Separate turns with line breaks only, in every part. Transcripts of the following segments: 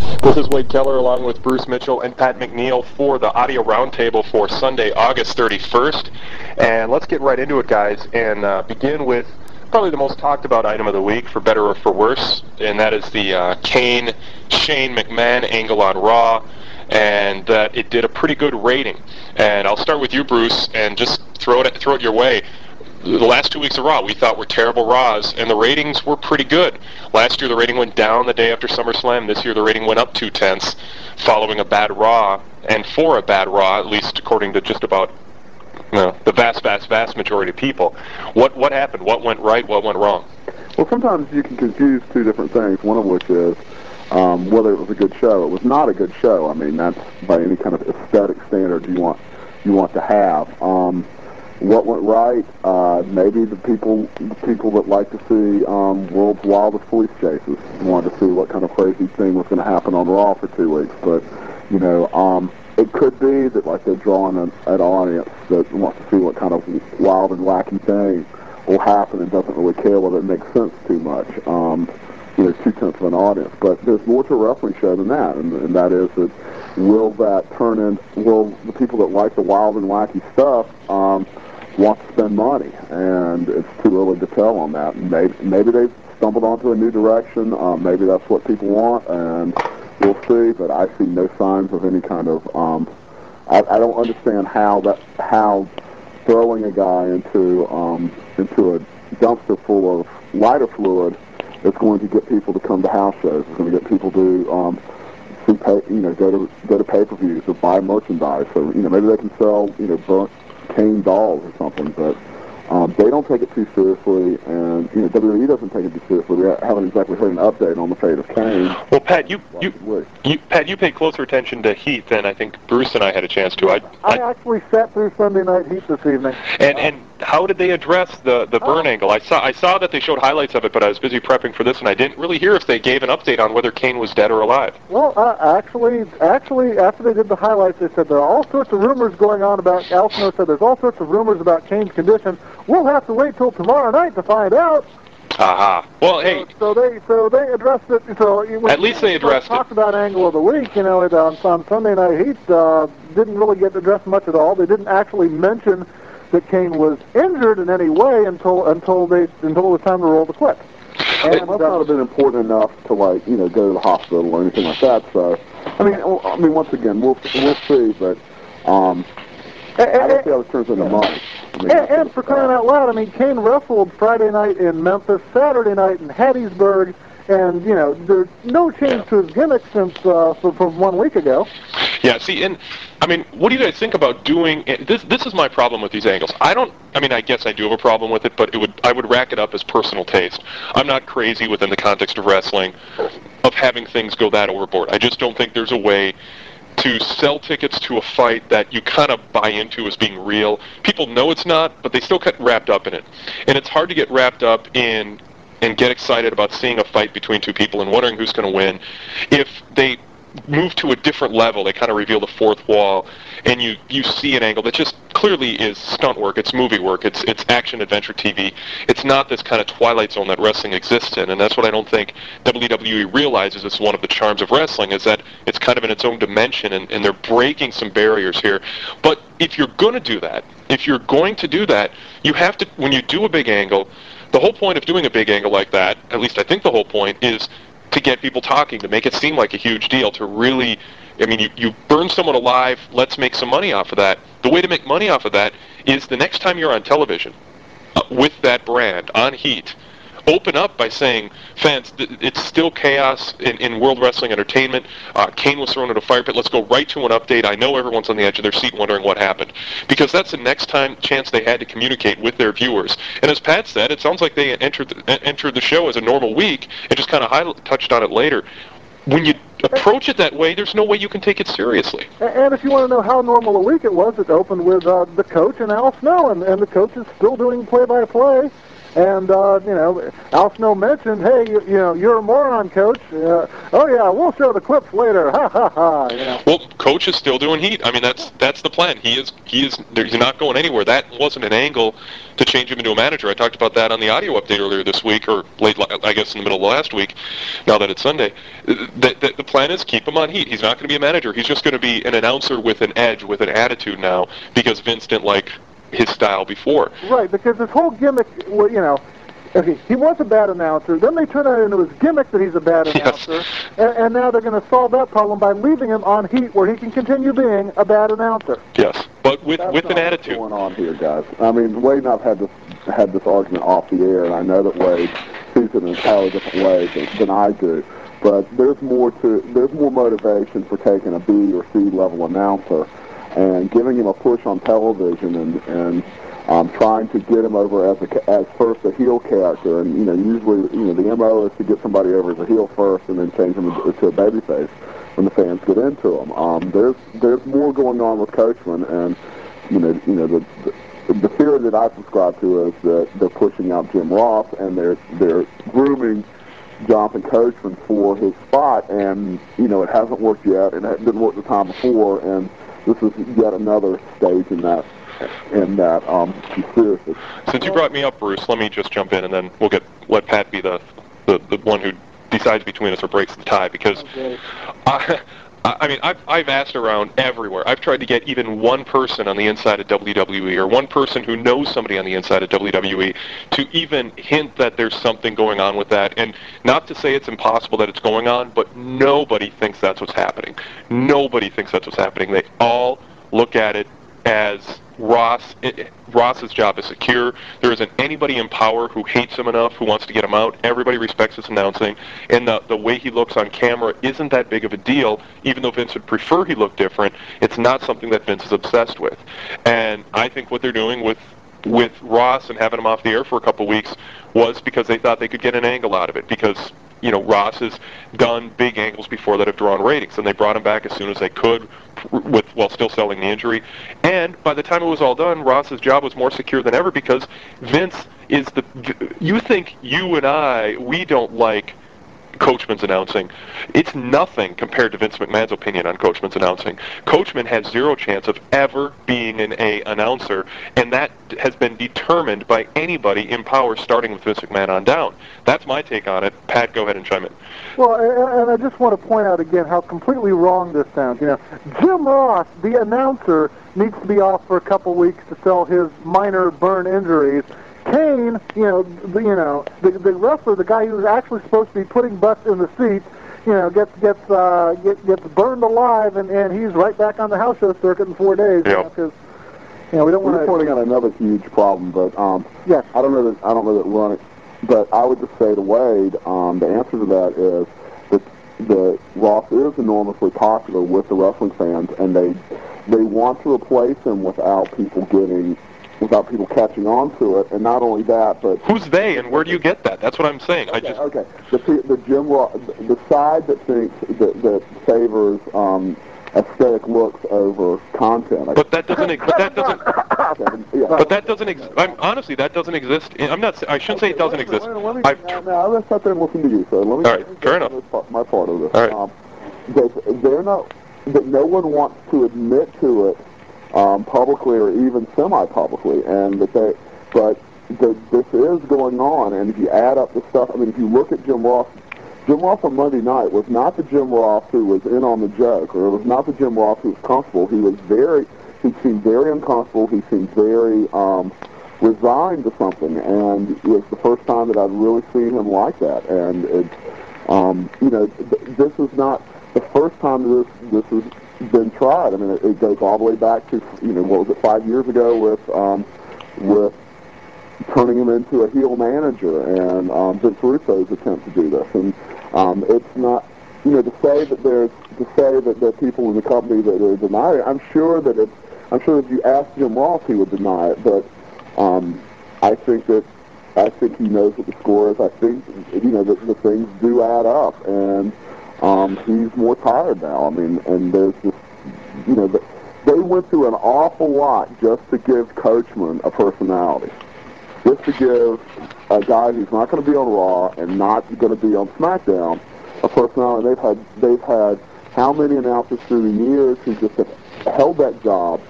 This is Wade Keller along with Bruce Mitchell and Pat McNeill for the audio roundtable for Sunday, August 31st. And let's get right into it, guys, and uh, begin with probably the most talked about item of the week, for better or for worse, and that is the uh, Kane Shane McMahon angle on Raw, and that it did a pretty good rating. And I'll start with you, Bruce, and just throw it throw it your way the last two weeks of Raw we thought were terrible Raws, and the ratings were pretty good. Last year the rating went down the day after SummerSlam. This year the rating went up two tenths, following a bad Raw, and for a bad Raw, at least according to just about you know, the vast, vast, vast majority of people. What what happened? What went right? What went wrong?
Well, sometimes you can confuse two different things. One of which is um, whether it was a good show. It was not a good show. I mean, that's by any kind of aesthetic standard you want you want to have. Um, what went right? Uh, maybe the people the people that like to see um, world's wildest police chases wanted to see what kind of crazy thing was going to happen on Raw for two weeks. But you know, um, it could be that like they're drawing an, an audience that wants to see what kind of wild and wacky thing will happen and doesn't really care whether it makes sense too much. Um, you know, two tenths of an audience. But there's more to a wrestling show than that, and, and that is that will that turn in? Will the people that like the wild and wacky stuff um, want to spend money, and it's too early to tell on that. Maybe, maybe they've stumbled onto a new direction. Um, maybe that's what people want, and we'll see. But I see no signs of any kind of. Um, I, I don't understand how that how throwing a guy into um, into a dumpster full of lighter fluid is going to get people to come to house shows. It's going to get people to um, pay, you know, go to go to pay-per-views or buy merchandise, or you know, maybe they can sell, you know, burnt Kane dolls or something, but um, they don't take it too seriously, and you know WWE doesn't take it too seriously. We haven't exactly heard an update on the fate of Kane.
Well, Pat, you you, you Pat, you paid closer attention to Heat than I think Bruce and I had a chance to. I
I, I actually sat through Sunday Night Heat this evening.
And and how did they address the the burn oh. angle? I saw I saw that they showed highlights of it, but I was busy prepping for this, and I didn't really hear if they gave an update on whether Kane was dead or alive.
Well, uh, actually, actually, after they did the highlights, they said there are all sorts of rumors going on about. Al Snow said there's all sorts of rumors about Kane's condition. We'll have to wait till tomorrow night to find out.
Aha. Well, hey.
So, they so they addressed it. So
at least they addressed
talked it. Talked about angle of the week. You know, it, on, on Sunday Night Heat uh, didn't really get addressed much at all. They didn't actually mention that Kane was injured in any way until until they until it was time to roll the clip.
And it must not have been important enough to like you know go to the hospital or anything like that. So, I mean, I mean, once again, we'll we'll see, but um, I don't see how this turns into money.
I mean, and, and for crying out loud, I mean, Kane wrestled Friday night in Memphis, Saturday night in Hattiesburg, and you know, there's no change to his gimmick since uh, from one week ago.
Yeah, see, and I mean, what do you guys think about doing eh, this? This is my problem with these angles. I don't. I mean, I guess I do have a problem with it, but it would. I would rack it up as personal taste. I'm not crazy within the context of wrestling of having things go that overboard. I just don't think there's a way to sell tickets to a fight that you kind of buy into as being real. People know it's not, but they still get wrapped up in it. And it's hard to get wrapped up in and get excited about seeing a fight between two people and wondering who's going to win if they move to a different level. They kind of reveal the fourth wall, and you you see an angle that just clearly is stunt work. It's movie work. It's it's action adventure TV. It's not this kind of twilight zone that wrestling exists in, and that's what I don't think WWE realizes is one of the charms of wrestling is that it's kind of in its own dimension, and, and they're breaking some barriers here. But if you're going to do that, if you're going to do that, you have to when you do a big angle. The whole point of doing a big angle like that, at least I think the whole point, is to get people talking, to make it seem like a huge deal, to really, I mean, you, you burn someone alive, let's make some money off of that. The way to make money off of that is the next time you're on television uh, with that brand on Heat, open up by saying, fans, th- it's still chaos in, in World Wrestling Entertainment. Uh, Kane was thrown into a fire pit. Let's go right to an update. I know everyone's on the edge of their seat wondering what happened. Because that's the next time chance they had to communicate with their viewers. And as Pat said, it sounds like they entered the, entered the show as a normal week and just kind of high- touched on it later. When you approach it that way, there's no way you can take it seriously.
And if you want to know how normal a week it was, it opened with uh, the coach and Al Snow, and, and the coach is still doing play-by-play And uh, you know, Al Snow mentioned, "Hey, you, you know, you're a moron, coach." Uh, oh yeah, we'll show the clips later. Ha ha ha. You know.
Well, coach is still doing heat. I mean, that's that's the plan. He is he is he's not going anywhere. That wasn't an angle to change him into a manager. I talked about that on the audio update earlier this week, or late, I guess, in the middle of last week. Now that it's Sunday, the, the, the plan is keep him on heat. He's not going to be a manager. He's just going to be an announcer with an edge, with an attitude now, because Vince didn't like his style before.
Right, because this whole gimmick, you know, Okay, he was a bad announcer. Then they turn it into his gimmick that he's a bad announcer,
yes.
and, and now they're going to solve that problem by leaving him on Heat, where he can continue being a bad announcer.
Yes, but with
That's
with
an
attitude.
going on here, guys. I mean, Wade and I've had this had this argument off the air, and I know that Wade sees it in an entirely different way than, than I do. But there's more to there's more motivation for taking a B or C level announcer and giving him a push on television and and um, trying to get him over as a, as first a heel character, and you know usually you know the mo is to get somebody over as a heel first, and then change them to a babyface when the fans get into them. Um, there's there's more going on with Coachman, and you know you know the, the the theory that I subscribe to is that they're pushing out Jim Ross and they're they're grooming Jonathan Coachman for his spot, and you know it hasn't worked yet, and it didn't work the time before, and this is yet another stage in that in that um, conspiracy.
Since you brought me up, Bruce, let me just jump in, and then we'll get let Pat be the the, the one who decides between us or breaks the tie because
Okay.
I, I mean I've I've asked around everywhere. I've tried to get even one person on the inside of WWE or one person who knows somebody on the inside of WWE to even hint that there's something going on with that. And not to say it's impossible that it's going on, but nobody thinks that's what's happening. Nobody thinks that's what's happening. They all look at it as Ross Ross's job is secure. There isn't anybody in power who hates him enough, who wants to get him out. Everybody respects his announcing, and the the way he looks on camera isn't that big of a deal. Even though Vince would prefer he look different, it's not something that Vince is obsessed with. And I think what they're doing with with Ross and having him off the air for a couple weeks was because they thought they could get an angle out of it because you know Ross has done big angles before that have drawn ratings and they brought him back as soon as they could with while still selling the injury. And by the time it was all done Ross's job was more secure than ever because Vince is the you think you and I we don't like Coachman's announcing. It's nothing compared to Vince McMahon's opinion on Coachman's announcing. Coachman has zero chance of ever being an A announcer, and that has been determined by anybody in power, starting with Vince McMahon on down. That's my take on it. Pat, go ahead and chime in.
Well, and and I just want to point out again how completely wrong this sounds. You know, Jim Ross, the announcer, needs to be off for a couple weeks to sell his minor burn injuries. Kane, you know, the, you know, the, the wrestler, the guy who's actually supposed to be putting butts in the seats, you know, gets gets uh, get, gets burned alive, and, and he's right back on the house show circuit in four days.
Yeah.
Because you know, we don't
We're
want
pointing
to.
out another huge problem, but um,
Yes.
I don't know that I don't know that run it, but I would just say to Wade, um, the answer to that is that the Ross is enormously popular with the wrestling fans, and they they want to replace him without people getting without people catching on to it, and not only that, but
Who's they, and where do you get that? That's what I'm saying. I just
okay. The the Jim the side that thinks that, that favors um, aesthetic looks over content. I
but that doesn't. ex- But that doesn't.
Kevin, yeah.
But that doesn't. Ex- I'm honestly, that doesn't exist. I'm not. I shouldn't say it doesn't
Wait a minute,
exist.
wait a minute,
I've
now, now, let's sit there and listen to you. So let me.
All right, fair enough.
my part of this.
All right.
Um, they're not. That no one wants to admit to it um, publicly or even semi-publicly, and that they. But the, this is going on, and if you add up the stuff, I mean, if you look at Jim Ross. Jim Ross on Monday night was not the Jim Ross who was in on the joke, or it was not the Jim Ross who was comfortable. He was very, he seemed very uncomfortable. He seemed very um, resigned to something, and it was the first time that I'd really seen him like that. And it, um, you know, th- this is not the first time this this has been tried. I mean, it, it goes all the way back to you know what was it five years ago with um, with turning him into a heel manager and um, Vince Russo's attempt to do this. And um, it's not, you know, to say that there's to say that there are people in the company that are denying. I'm sure that it's, I'm sure if you asked Jim Ross, he would deny it. But um, I think that I think he knows what the score is. I think you know that the things do add up, and um, he's more tired now. I mean, and there's just you know they went through an awful lot just to give Coachman a personality. This to give a guy who's not going to be on Raw and not going to be on SmackDown a personality. They've had they've had how many announcers through the years who just have held that job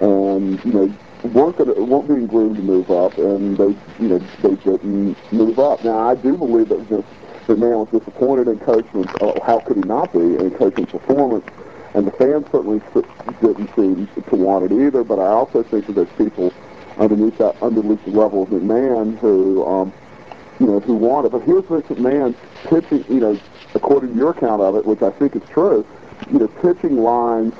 and you know weren't gonna, weren't being groomed to move up, and they you know they didn't move up. Now I do believe that Vince McMahon was disappointed in Coachman's. Uh, how could he not be in Coachman's performance? And the fans certainly didn't seem to want it either. But I also think that there's people underneath that underneath the level of McMahon who um, you know who want it. But here's Vince McMahon pitching. You know, according to your account of it, which I think is true. You know, pitching lines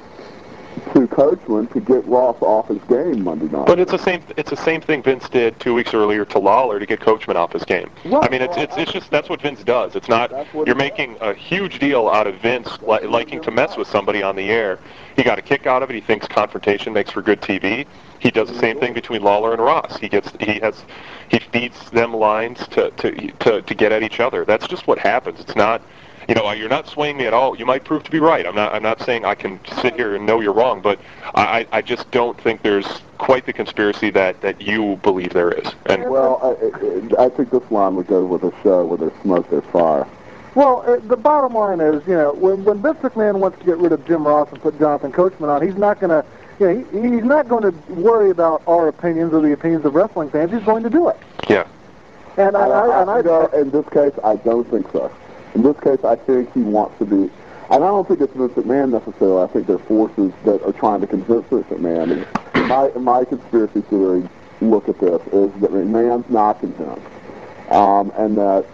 to Coachman to get Ross off his game Monday night.
But it's the same. It's the same thing Vince did two weeks earlier to Lawler to get Coachman off his game.
Right.
I mean, it's it's it's just that's what Vince does. It's not you're making a huge deal out of Vince li- liking to mess with somebody on the air. He got a kick out of it. He thinks confrontation makes for good TV. He does the same thing between Lawler and Ross. He gets he has he feeds them lines to to to, to get at each other. That's just what happens. It's not you know, you're not swaying me at all. You might prove to be right. I'm not. I'm not saying I can sit here and know you're wrong, but I, I just don't think there's quite the conspiracy that that you believe there is. And
well, I, I think this line would go with a show where there's smoke, there's fire.
Well, uh, the bottom line is, you know, when when Vince McMahon wants to get rid of Jim Ross and put Jonathan Coachman on, he's not going to, you know, he, he's not going to worry about our opinions or the opinions of wrestling fans. He's going to do it.
Yeah.
And I, I, and I,
you know, in this case, I don't think so. In this case, I think he wants to be, and I don't think it's Vince McMahon necessarily. I think there are forces that are trying to convince Vince McMahon. And my my conspiracy theory look at this is that McMahon's not convinced, um, and that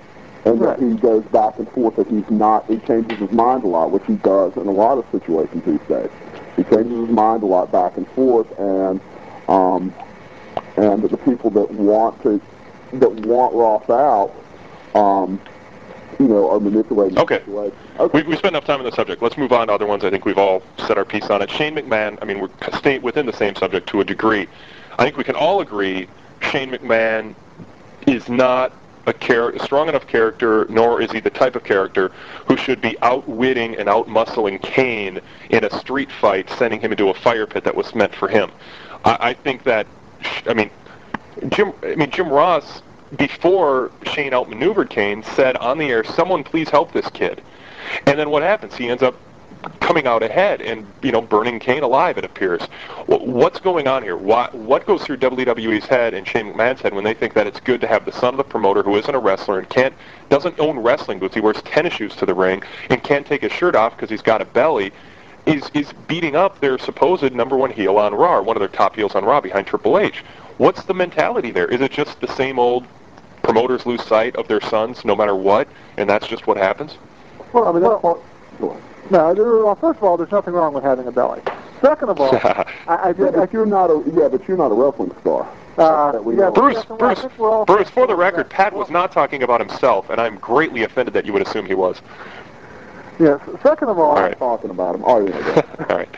and
Right.
that he goes back and forth. That he's not. He changes his mind a lot, which he does in a lot of situations these days. He changes his mind a lot back and forth, and um, and the people that want to that want Ross out. Um, you know, are manipulating
Okay.
Okay.
We, we spent enough time on the subject. Let's move on to other ones. I think we've all said our piece on it. Shane McMahon, I mean, we're staying within the same subject to a degree. I think we can all agree Shane McMahon is not a, char- a strong enough character, nor is he the type of character who should be outwitting and outmuscling Kane in a street fight, sending him into a fire pit that was meant for him. I, I think that, I mean, Jim, I mean, Jim Ross, before Shane outmaneuvered Kane, said on the air, "Someone please help this kid." And then what happens? He ends up coming out ahead and you know burning Kane alive. It appears. What's going on here? What what goes through WWE's head and Shane McMahon's head when they think that it's good to have the son of the promoter who isn't a wrestler and can't doesn't own wrestling boots? He wears tennis shoes to the ring and can't take his shirt off because he's got a belly. Is is beating up their supposed number one heel on Raw, one of their top heels on Raw behind Triple H. What's the mentality there? Is it just the same old promoters lose sight of their sons no matter what, and that's just what happens?
well, I mean, that's,
Well, go
no, there, well, first of all, there's nothing wrong with having a belly. Second of all, I, I
Yeah,
think, I
but you're not a yeah, but you're not a wrestling star.
Uh, yeah,
know.
Bruce, Bruce, Bruce, for the record, Pat was not talking about himself, and I'm greatly offended that you would assume he was.
Yes. Second of all,
All
I'm talking about him. Oh, yeah, yeah.
All right.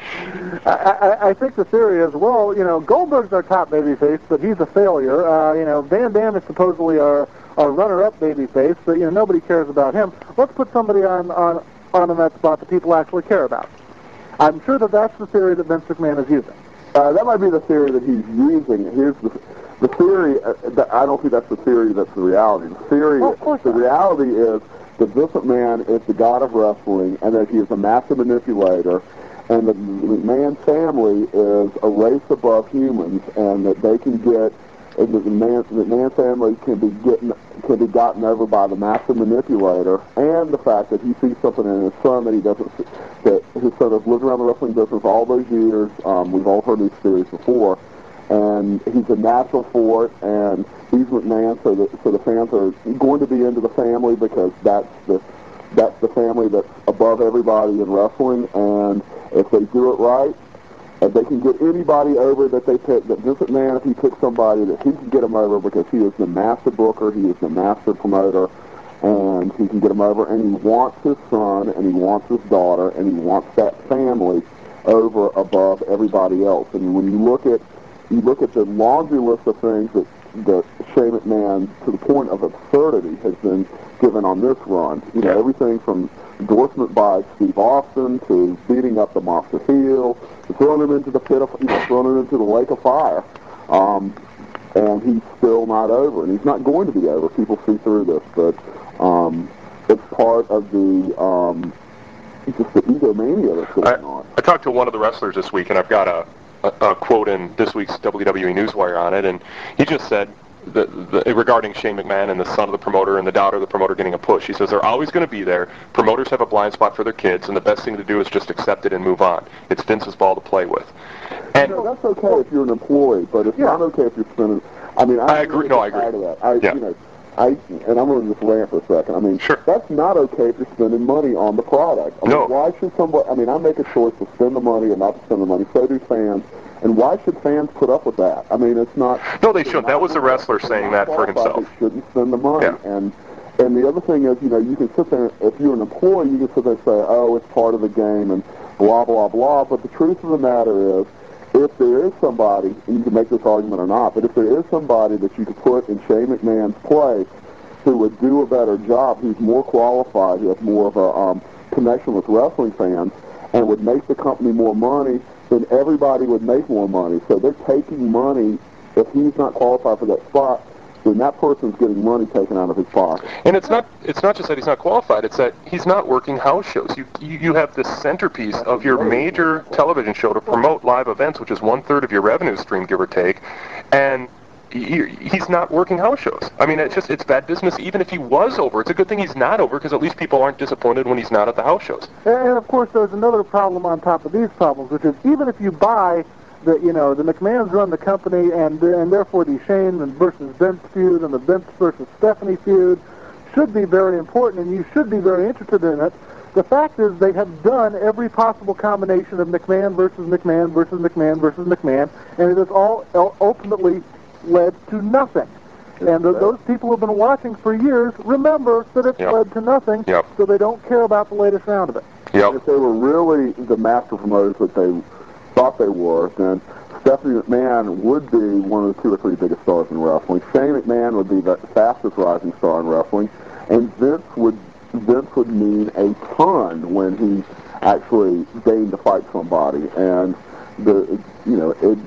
I, I, I think the theory is, well, you know, Goldberg's our top babyface, but he's a failure. Uh, you know, Van Dam is supposedly our, our runner-up babyface, but you know nobody cares about him. Let's put somebody on on on in that spot that people actually care about. I'm sure that that's the theory that Vince McMahon is using.
Uh, that might be the theory that he's using. Here's the the theory. Uh, that, I don't think that's the theory. That's the reality. The theory.
Well, of course
the
not.
reality is that Vince McMahon is the god of wrestling, and that he is a master manipulator, and the McMahon family is a race above humans, and that they can get. that The man, the McMahon family can be getting can be gotten over by the master manipulator, and the fact that he sees something in his son that he doesn't that his son has lived around the wrestling business all those years. Um, we've all heard these theories before, and he's a natural for it. And he's McMahon, so the so the fans are going to be into the family because that's the that's the family that's above everybody in wrestling. And if they do it right, if they can get anybody over that they pick, that Vince McMahon, if he picks somebody, that he can get them over because he is the master booker, he is the master promoter, and he can get them over, and he wants his son, and he wants his daughter, and he wants that family over above everybody else. And when you look at you look at the laundry list of things that that Shane McMahon, to the point of absurdity, has been given on this run. You know, everything from endorsement by Steve Austin to beating up the monster heel, to throwing him into the pit of, you know, throwing him into the lake of fire. Um, and he's still not over, and he's not going to be over. People see through this, but um, it's part of the um, just the egomania that's going
I,
on.
I talked to one of the wrestlers this week, and I've got a, a, a quote in this week's WWE Newswire on it, and he just said the, the, regarding Shane McMahon and the son of the promoter and the daughter of the promoter getting a push. He says they're always going to be there. Promoters have a blind spot for their kids, and the best thing to do is just accept it and move on. It's Vince's ball to play with. And
that's okay if you're an employee, but it's
Yeah.
not okay if you're spending. I mean,
I
I'm
agree- no, I agree.
That. I,
Yeah.
you know, I and I'm going to just rant for a second. I mean,
Sure.
that's not okay if you're spending money on the product. I
No.
mean, why should somebody? I mean, I make a choice to spend the money or not to spend the money. So do fans. And why should fans put up with that? I mean, it's not.
No, they shouldn't. That was the wrestler saying that for himself.
They shouldn't spend the money.
Yeah.
And and the other thing is, you know, you can sit there. If you're an employee, you can sit there and say, "Oh, it's part of the game," and blah blah blah. But the truth of the matter is, if there is somebody, you can make this argument or not, but if there is somebody that you could put in Shane McMahon's place who would do a better job, who's more qualified, who has more of a um, connection with wrestling fans, and would make the company more money, then everybody would make more money. So they're taking money. If he's not qualified for that spot, then that person's getting money taken out of his pocket.
And it's not it's not just that he's not qualified, it's that he's not working house shows. You you, you have this centerpiece of your major television show to promote live events, which is one third of your revenue stream, give or take, and he, he's not working house shows. I mean, it's just it's bad business. Even if he was over, it's a good thing he's not over because at least people aren't disappointed when he's not at the house shows.
And of course, there's another problem on top of these problems, which is even if you buy the, you know, the McMahons run the company, and and therefore the Shane and versus Vince feud and the Vince versus Stephanie feud should be very important, and you should be very interested in it. The fact is, they have done every possible combination of McMahon versus McMahon versus McMahon versus McMahon, and it has all ultimately led to nothing. And th- those people who've been watching for years remember that it's
Yep.
led to nothing,
Yep.
so they don't care about the latest round of it.
Yep.
If they were really the master promoters that they thought they were, then Stephanie McMahon would be one of the two or three biggest stars in wrestling. Shane McMahon would be the fastest rising star in wrestling, and Vince would Vince would mean a ton when he actually deigned to fight somebody, and the you know it.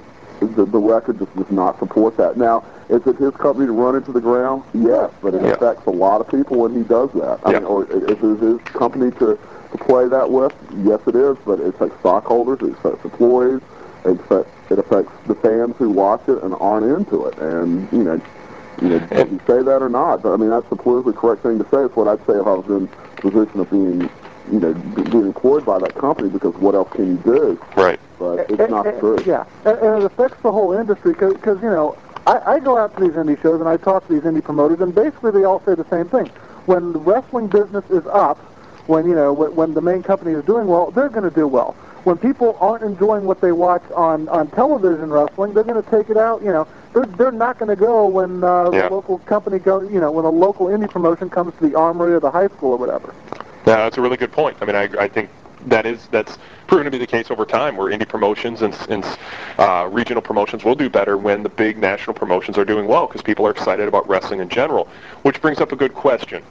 The, the record just does not support that. Now, is it his company to run into the ground? Yes, but it
Yeah.
affects a lot of people when he does that. I
Yeah.
mean, or is it his company to to play that with? Yes, it is, but it affects stockholders, it affects employees, it affects, it affects the fans who watch it and aren't into it. And, you know, you know, did you say that or not? But, I mean, that's the politically correct thing to say. It's what I'd say if I was in the position of being, you know, being employed by that company because what else can you do?
Right.
But it's
And-
not
and-
true.
Yeah, and, and it affects the whole industry because you know I, I go out to these indie shows and I talk to these indie promoters and basically they all say the same thing. When the wrestling business is up, when you know when, when the main company is doing well, they're going to do well. When people aren't enjoying what they watch on on television wrestling, they're going to take it out. You know, they're they're not going to go when uh,
Yeah.
the local company go. You know, when a local indie promotion comes to the Armory or the high school or whatever.
Yeah, that's a really good point. I mean, I, I think that is that's proven to be the case over time, where indie promotions and, and uh, regional promotions will do better when the big national promotions are doing well because people are excited about wrestling in general. Which brings up a good question: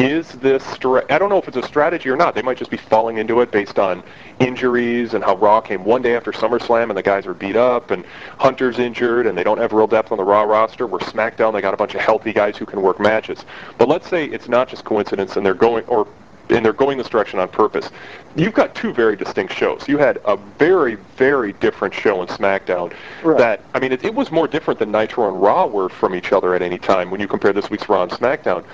Is this stra- I don't know if it's a strategy or not. They might just be falling into it based on injuries and how Raw came one day after SummerSlam and the guys are beat up and Hunter's injured and they don't have real depth on the Raw roster. Where SmackDown they got a bunch of healthy guys who can work matches. But let's say it's not just coincidence and they're going or and they're going this direction on purpose. You've got two very distinct shows. You had a very, very different show in SmackDown.
Right.
That I mean, it, it was more different than Nitro and Raw were from each other at any time when you compare this week's Raw and SmackDown.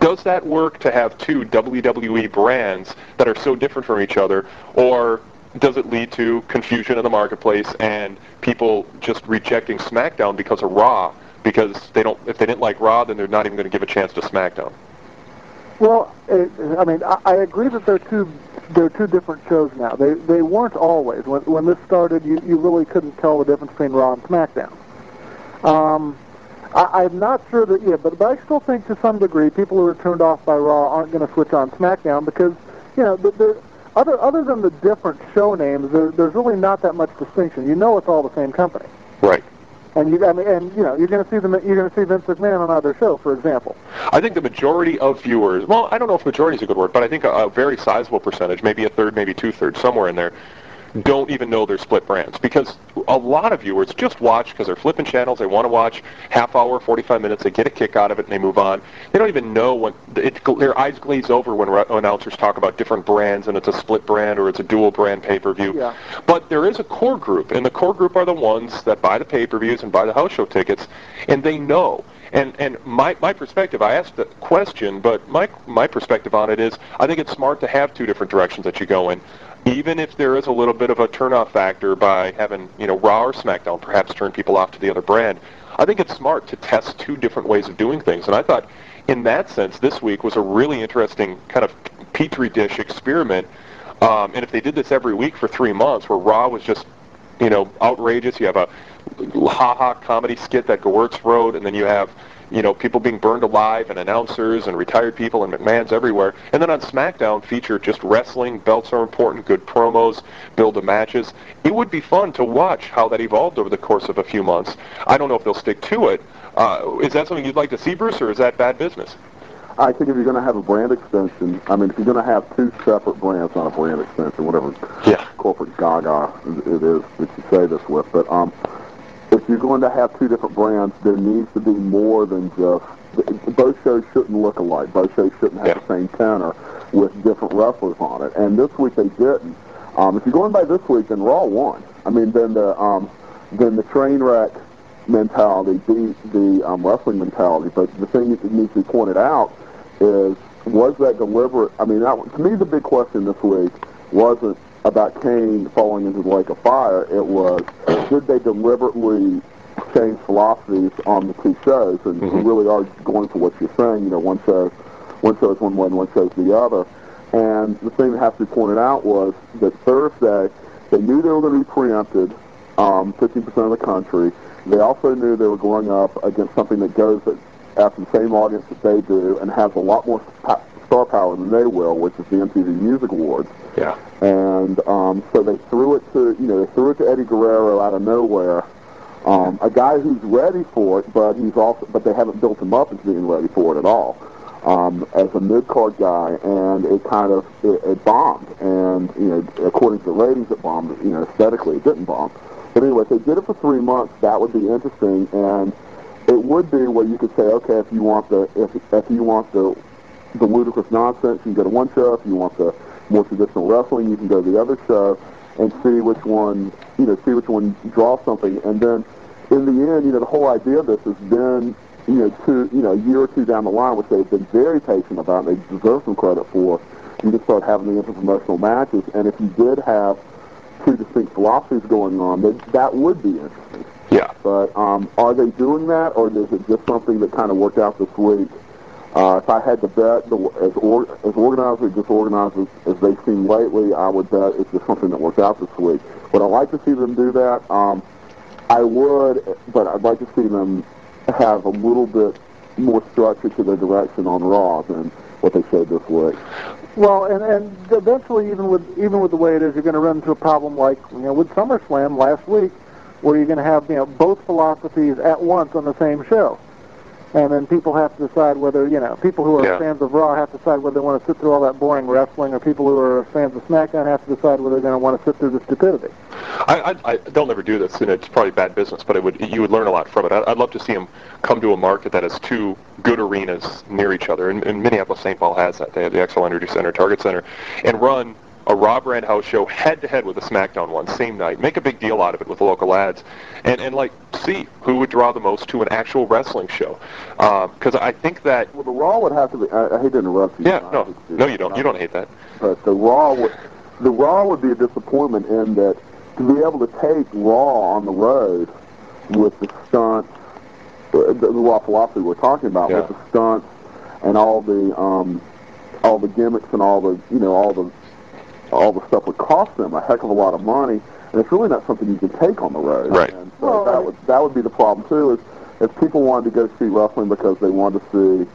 Does that work to have two WWE brands that are so different from each other, or does it lead to confusion in the marketplace and people just rejecting SmackDown because of Raw? Because they don't, if they didn't like Raw, then they're not even going to give a chance to SmackDown.
Well, it, I mean, I, I agree that they're two they're two different shows now. They they weren't always. When when this started, you you really couldn't tell the difference between Raw and SmackDown. Um, I, I'm not sure that yeah, but but I still think to some degree people who are turned off by Raw aren't going to switch on SmackDown because you know the, the other other than the different show names, there, there's really not that much distinction. You know, it's all the same company.
Right.
And you, I mean, and you know, you're going to see them. You're going to see Vince McMahon on either show, for example.
I think the majority of viewers, well, I don't know if majority is a good word, but I think a, a very sizable percentage, maybe a third, maybe two thirds, somewhere in there, don't even know they're split brands because a lot of viewers just watch because they're flipping channels. They want to watch half hour, 45 minutes. They get a kick out of it and they move on. They don't even know when it, their eyes glaze over when re- announcers talk about different brands and it's a split brand or it's a dual brand pay-per-view.
Yeah.
But there is a core group, and the core group are the ones that buy the pay-per-views and buy the house show tickets, and they know. And and my my perspective, I asked the question, but my my perspective on it is, I think it's smart to have two different directions that you go in even if there is a little bit of a turnoff factor by having, you know, Raw or SmackDown perhaps turn people off to the other brand, I think it's smart to test two different ways of doing things. And I thought, in that sense, this week was a really interesting kind of petri dish experiment. Um, and if they did this every week for three months, where Raw was just, you know, outrageous, you have a ha-ha comedy skit that Gewirtz wrote, and then you have you know, people being burned alive and announcers and retired people and McMahon's everywhere. And then on SmackDown feature just wrestling, belts are important, good promos, build the matches. It would be fun to watch how that evolved over the course of a few months. I don't know if they'll stick to it. Uh, is that something you'd like to see, Bruce, or is that bad business?
I think if you're going to have a brand extension, I mean, if you're going to have two separate brands, not a brand extension, whatever
yeah.
corporate gaga it is that you say this with, but um, if you're going to have two different brands, there needs to be more than just. Both shows shouldn't look alike. Both shows shouldn't have the same tenor with different wrestlers on it. And this week they didn't. Um, if you're going by this week, then Raw won. I mean, then the um, then the train wreck mentality beat the um, wrestling mentality. But the thing that needs to be pointed out is was that deliberate? I mean, that, to me, the big question this week wasn't about Kane falling into the lake of fire. It was did they deliberately change philosophies on the two shows and
Mhm.
really are going for what you're saying. You know, one show, one show is one way and one show is the other. And the thing that has to be pointed out was that Thursday, they knew they were going to be preempted, um, 50% of the country. They also knew they were going up against something that goes at, after the same audience that they do and has a lot more star power than they will, which is the MTV Music Awards.
Yeah.
And um, so they threw it to, you know, they threw it to Eddie Guerrero out of nowhere. Um, a guy who's ready for it, but he's also, but they haven't built him up as being ready for it at all. Um, as a mid-card guy, and it kind of it, it bombed. And you know, according to the ratings, it bombed. You know, aesthetically, it didn't bomb. But anyway, if they did it for three months, that would be interesting, and it would be where you could say, okay, if you want the if if you want the the ludicrous nonsense, you can go to one show. If you want the more traditional wrestling, you can go to the other show and see which one, you know, see which one draws something. And then in the end, you know, the whole idea of this has been, you know, two, you know, a year or two down the line, which they've been very patient about, and they deserve some credit for. You can start having the interpromotional matches, and if you did have two distinct philosophies going on, then that would be interesting.
Yeah.
But um, are they doing that, or is it just something that kind of worked out this week? Uh, if I had to bet, the, as, or, as organized or disorganized as, as they seem lately, I would bet it's just something that worked out this week. Would I like to see them do that? Um, I would, but I'd like to see them have a little bit more structure to their direction on Raw than what they showed this week.
Well, and and eventually, even with even with the way it is, you're going to run into a problem like you know with SummerSlam last week, where you're going to have you know both philosophies at once on the same show, and then people have to decide whether you know people who are
Yeah.
fans of Raw have to decide whether they want to sit through all that boring wrestling, or people who are fans of SmackDown have to decide whether they're going to want to sit through the stupidity.
I, I, I they'll never do this, and it's probably bad business. But it would you would learn a lot from it. I, I'd love to see them come to a market that has two good arenas near each other. And, and Minneapolis St. Paul has that. They have the Xcel Energy Center, Target Center, and run a Raw brand house show head to head with a SmackDown one same night. Make a big deal out of it with local ads, and and like see who would draw the most to an actual wrestling show. Because I think that
Well, the Raw would have to be. I, I hate to interrupt you.
yeah no no you don't you don't hate that.
But the Raw, would, the Raw would be a disappointment in that to be able to take Raw on the road with the stunts, the, the Raw philosophy we're talking about,
Yeah.
with the stunts and all the um, all the gimmicks and all the you know all the all the stuff would cost them a heck of a lot of money, and it's really not something you can take on the road.
Right.
And so
Well,
that would that would be the problem too. Is if people wanted to go see wrestling because they wanted to see,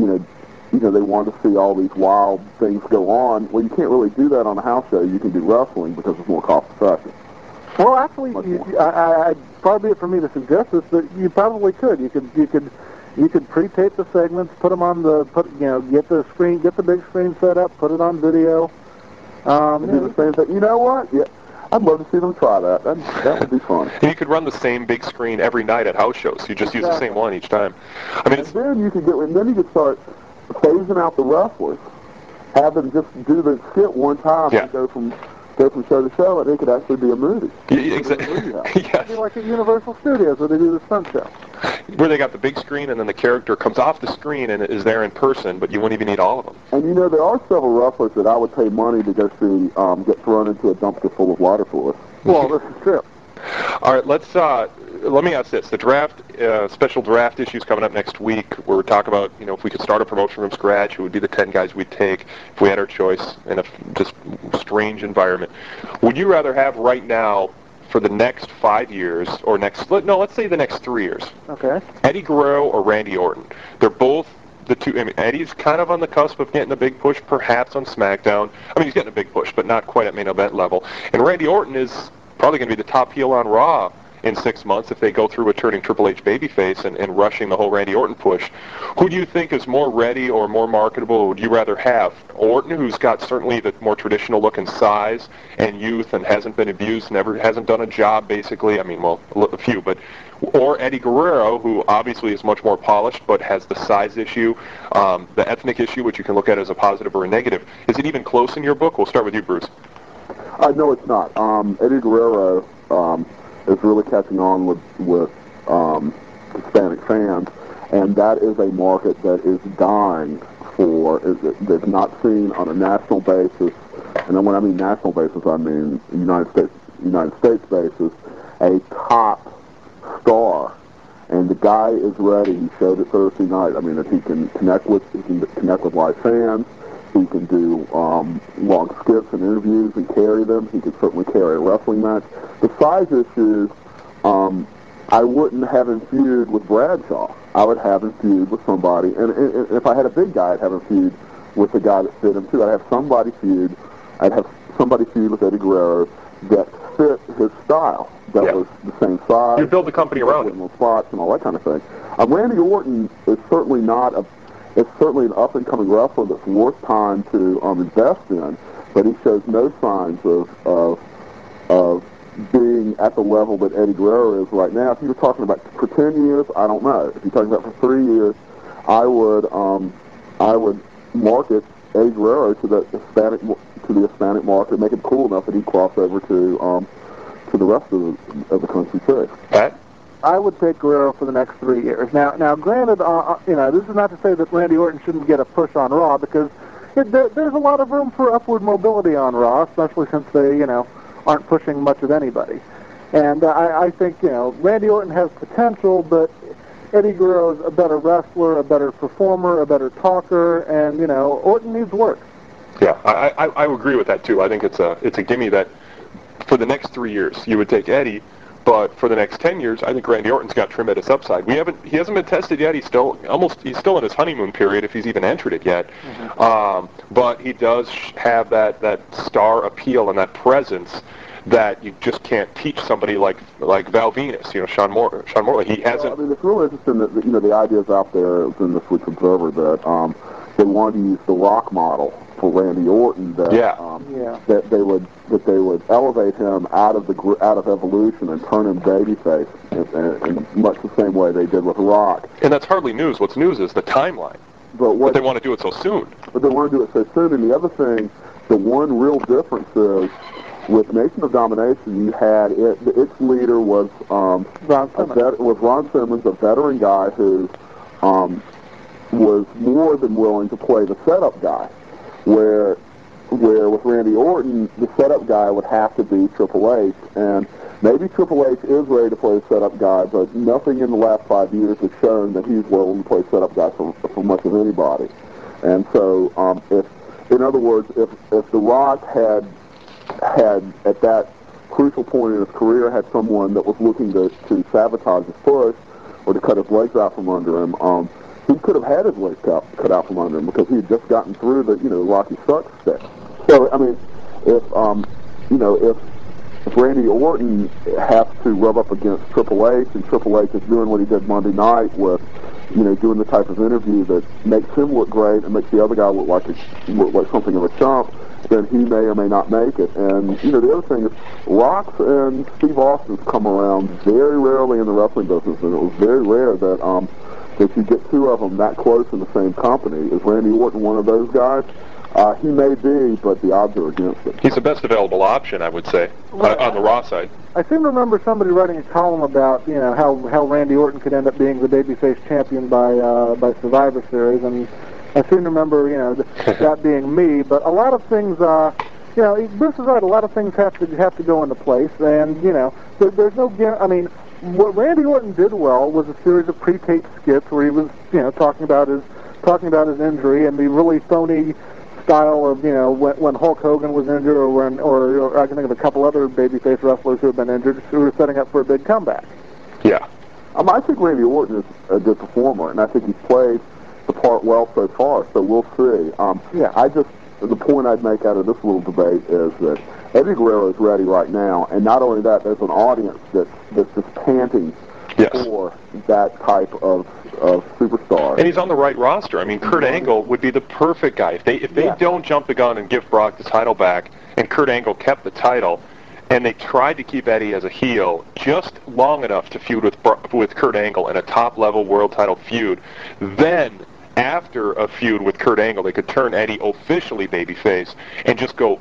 you know, you know, they wanted to see all these wild things go on. Well, you can't really do that on a house show. You can do wrestling because it's more cost effective.
Well, actually,
Much
you. I, I, I'd probably it for me to suggest this, but you probably could. You could, you could, you could pre-tape the segments, put them on the, put, you know, get the screen, get the big screen set up, put it on video. Um,
And do the same thing. You know what? Yeah. I'd love to see them try that. That that would be fun.
And you could run the same big screen every night at house shows. You just use the same one each time. I mean,
And
it's,
then you could get, and then you could start phasing out the wrestlers, have them just do the skit one time
Yeah.
and go from go from show to show, and it could actually be a movie.
y- y- exa-
It'd be like at Universal Studios where they do the stunt show.
where they got the big screen and then the character comes off the screen and is there in person, but you wouldn't even need all of them.
And you know, there are several wrestlers that I would pay money to go see um, get thrown into a dumpster full of water fluid.
Well, this is true.
All right, let's. Uh, let me ask this: the draft, uh, special draft issues coming up next week. Where we talk about, you know, if we could start a promotion from scratch, who would be the ten guys we'd take if we had our choice in a just strange environment. Would you rather have right now, for the next five years, or next? No, let's say the next three years,
Okay.
Eddie Guerrero or Randy Orton? They're both the two. I mean, Eddie's kind of on the cusp of getting a big push, perhaps on SmackDown. I mean, he's getting a big push, but not quite at main event level. And Randy Orton is probably going to be the top heel on Raw in six months if they go through with turning Triple H babyface and, and rushing the whole Randy Orton push. Who do you think is more ready or more marketable? Would you rather have Orton, who's got certainly the more traditional look and size and youth and hasn't been abused, never hasn't done a job basically. I mean, well, a few, but or Eddie Guerrero, who obviously is much more polished but has the size issue, um, the ethnic issue, which you can look at as a positive or a negative. Is it even close in your book? We'll start with you, Bruce.
Uh, no, it's not. Um, Eddie Guerrero um, is really catching on with with um, Hispanic fans, and that is a market that is dying for is that's not seen on a national basis. And then when I mean national basis, I mean United States United States basis, a top star. And the guy is ready. He showed it Thursday night. I mean, if he can connect with he can connect with live fans, he can do um, long skits and interviews and carry them. He could certainly carry a wrestling match. The size issues, um, I wouldn't have him feud with Bradshaw. I would have him feud with somebody. And, and, and if I had a big guy, I'd have him feud with the guy that fit him too. I'd have somebody feud. I'd have somebody feud with Eddie Guerrero that fit his style. That
Yeah.
was the same size.
You build the company around him.
Spots and all that kind of thing. Um, Randy Orton is certainly not a is certainly an up and coming wrestler that's worth time to um, invest in, but he shows no signs of of of being at the level that Eddie Guerrero is right now. If you were talking about for ten years, I don't know. If you're talking about for three years, I would um, I would market Eddie Guerrero to the Hispanic to the Hispanic market, make it cool enough that he'd cross over to um, to the rest of the, of the country too.
Pat?
I would take Guerrero for the next three years. Now, now, granted, uh, uh, you know, this is not to say that Randy Orton shouldn't get a push on Raw because it, there, there's a lot of room for upward mobility on Raw, especially since they, you know, aren't pushing much of anybody. And uh, I, I think, you know, Randy Orton has potential, but Eddie Guerrero's a better wrestler, a better performer, a better talker, and you know, Orton needs work.
Yeah, I, I, I agree with that too. I think it's a it's a gimme that for the next three years you would take Eddie, but for the next ten years I think Randy Orton's got tremendous upside. We haven't he hasn't been tested yet. He's still almost he's still in his honeymoon period if he's even entered it yet. Um, but he does have that that star appeal and that presence that you just can't teach somebody like like Val Venis. You know, Sean Moore Sean Morley. He has
Well, I
hasn't.
mean, it's really interesting that you know the ideas out there in the week's Observer that um, they wanted to use the Rock model for Randy Orton. That,
Yeah.
Um,
Yeah.
That they would that they would elevate him out of the gr- out of Evolution and turn him babyface in, in, in much the same way they did with Rock.
And that's hardly news. What's news is the timeline.
But
But
what
they want to do it so soon.
but they want to do it so soon. And the other thing, the one real difference is with Nation of Domination, you had it. Its leader was um,
Ron
a
Simmons.
vet, was Ron Simmons, a veteran guy who um, was more than willing to play the setup guy. Where, where with Randy Orton, the setup guy would have to be Triple H, and maybe Triple H is ready to play the setup guy, but nothing in the last five years has shown that he's willing to play setup guy for, for much of anybody. And so, um, if, in other words, if if The Rock had had at that crucial point in his career had someone that was looking to, to sabotage his push or to cut his legs out from under him, um, he could have had his legs cut, cut out from under him because he had just gotten through the you know Rocky Sucks stick. So I mean, if um, you know if if Randy Orton has to rub up against Triple H and Triple H is doing what he did Monday night with you know doing the type of interview that makes him look great and makes the other guy look like a, look like something of a chump, then he may or may not make it. And you know, the other thing is, Rocks and Steve Austin's come around very rarely in the wrestling business, and it was very rare that um, that you get two of them that close in the same company. Is Randy Orton one of those guys? Uh, he may be, but the odds are against him.
He's the best available option, I would say,
Right.
on, on the Raw side.
I seem to remember somebody writing a column about you know how how Randy Orton could end up being the babyface champion by uh, by Survivor Series, and I seem to remember you know that being me. But a lot of things, uh, you know, Bruce is right. A lot of things have to have to go into place, and you know, there, there's no. I mean, what Randy Orton did well was a series of pre-taped skits where he was you know talking about his talking about his injury and the really phony style of you know when, when Hulk Hogan was injured or when or, or I can think of a couple other babyface wrestlers who have been injured who were setting up for a big comeback.
Yeah.
Um, I think Randy Orton is a good performer, and I think he's played the part well so far. So we'll see. Um,
Yeah.
I just the point I'd make out of this little debate is that Eddie Guerrero is ready right now, and not only that, there's an audience that's that's just panting
Yes.
for that type of of superstar.
And he's on the right roster. I mean, Kurt mm-hmm. Angle would be the perfect guy. If they if they
Yeah.
don't jump the gun and give Brock the title back, and Kurt Angle kept the title, and they tried to keep Eddie as a heel just long enough to feud with with Kurt Angle in a top level world title feud, then after a feud with Kurt Angle, they could turn Eddie officially babyface and just go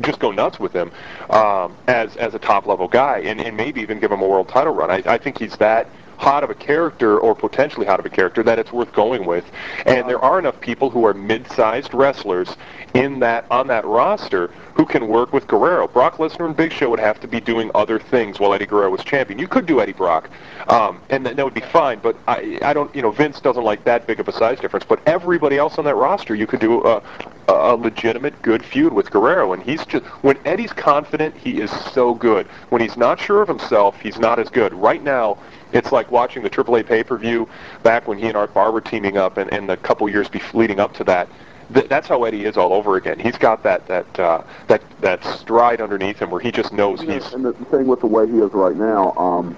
just go nuts with him um, as as a top level guy, and, and maybe even give him a world title run. I, I think he's that hot of a character, or potentially hot of a character, that it's worth going with. And there are enough people who are mid-sized wrestlers in that on that roster who can work with Guerrero. Brock Lesnar and Big Show would have to be doing other things while Eddie Guerrero was champion. You could do Eddie Brock, um, and that, would be fine. But I, I don't, you know, Vince doesn't like that big of a size difference. But everybody else on that roster, you could do a, a legitimate good feud with Guerrero. And he's just when Eddie's confident, he is so good. When he's not sure of himself, he's not as good. Right now, it's like watching the AAA pay-per-view back when he and Art Barr were teaming up, and, and the couple years bef- leading up to that. Th- that's how Eddie is all over again. He's got that that uh, that that stride underneath him where he just knows
You know,
he's
and the thing with the way he is right now, um,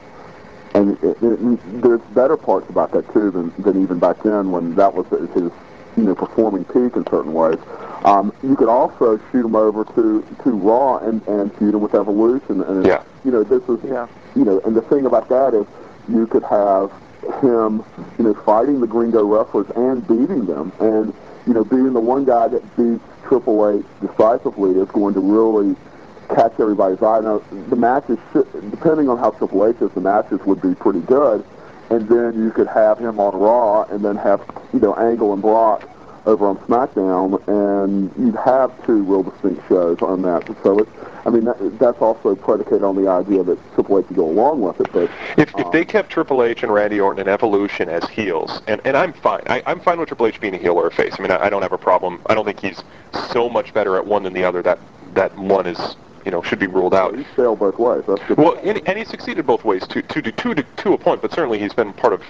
and it, it, there's better parts about that too than, than even back then when that was his, you know, performing peak in certain ways. Um, you could also shoot him over to to Raw and and feud him with Evolution, and
Yeah.
you know this is
Yeah.
you know, and the thing about that is you could have him, you know, fighting the Gringo wrestlers and beating them, and you know, being the one guy that beats Triple H decisively is going to really catch everybody's eye. Now, the matches, depending on how Triple H is, the matches would be pretty good, and then you could have him on Raw, and then have you know Angle and Brock over on SmackDown, and you'd have two real distinct shows on that. So it's, I mean, that, that's also predicated on the idea that Triple H would go along with it. But
If, if they um, kept Triple H and Randy Orton and Evolution as heels, and, and I'm fine. I, I'm fine with Triple H being a heel or a face. I mean, I, I don't have a problem. I don't think he's so much better at one than the other that that one is, you know, should be ruled out.
he sailed both ways. That's good.
Well, and, and he succeeded both ways to to, to to to a point, but certainly he's been part of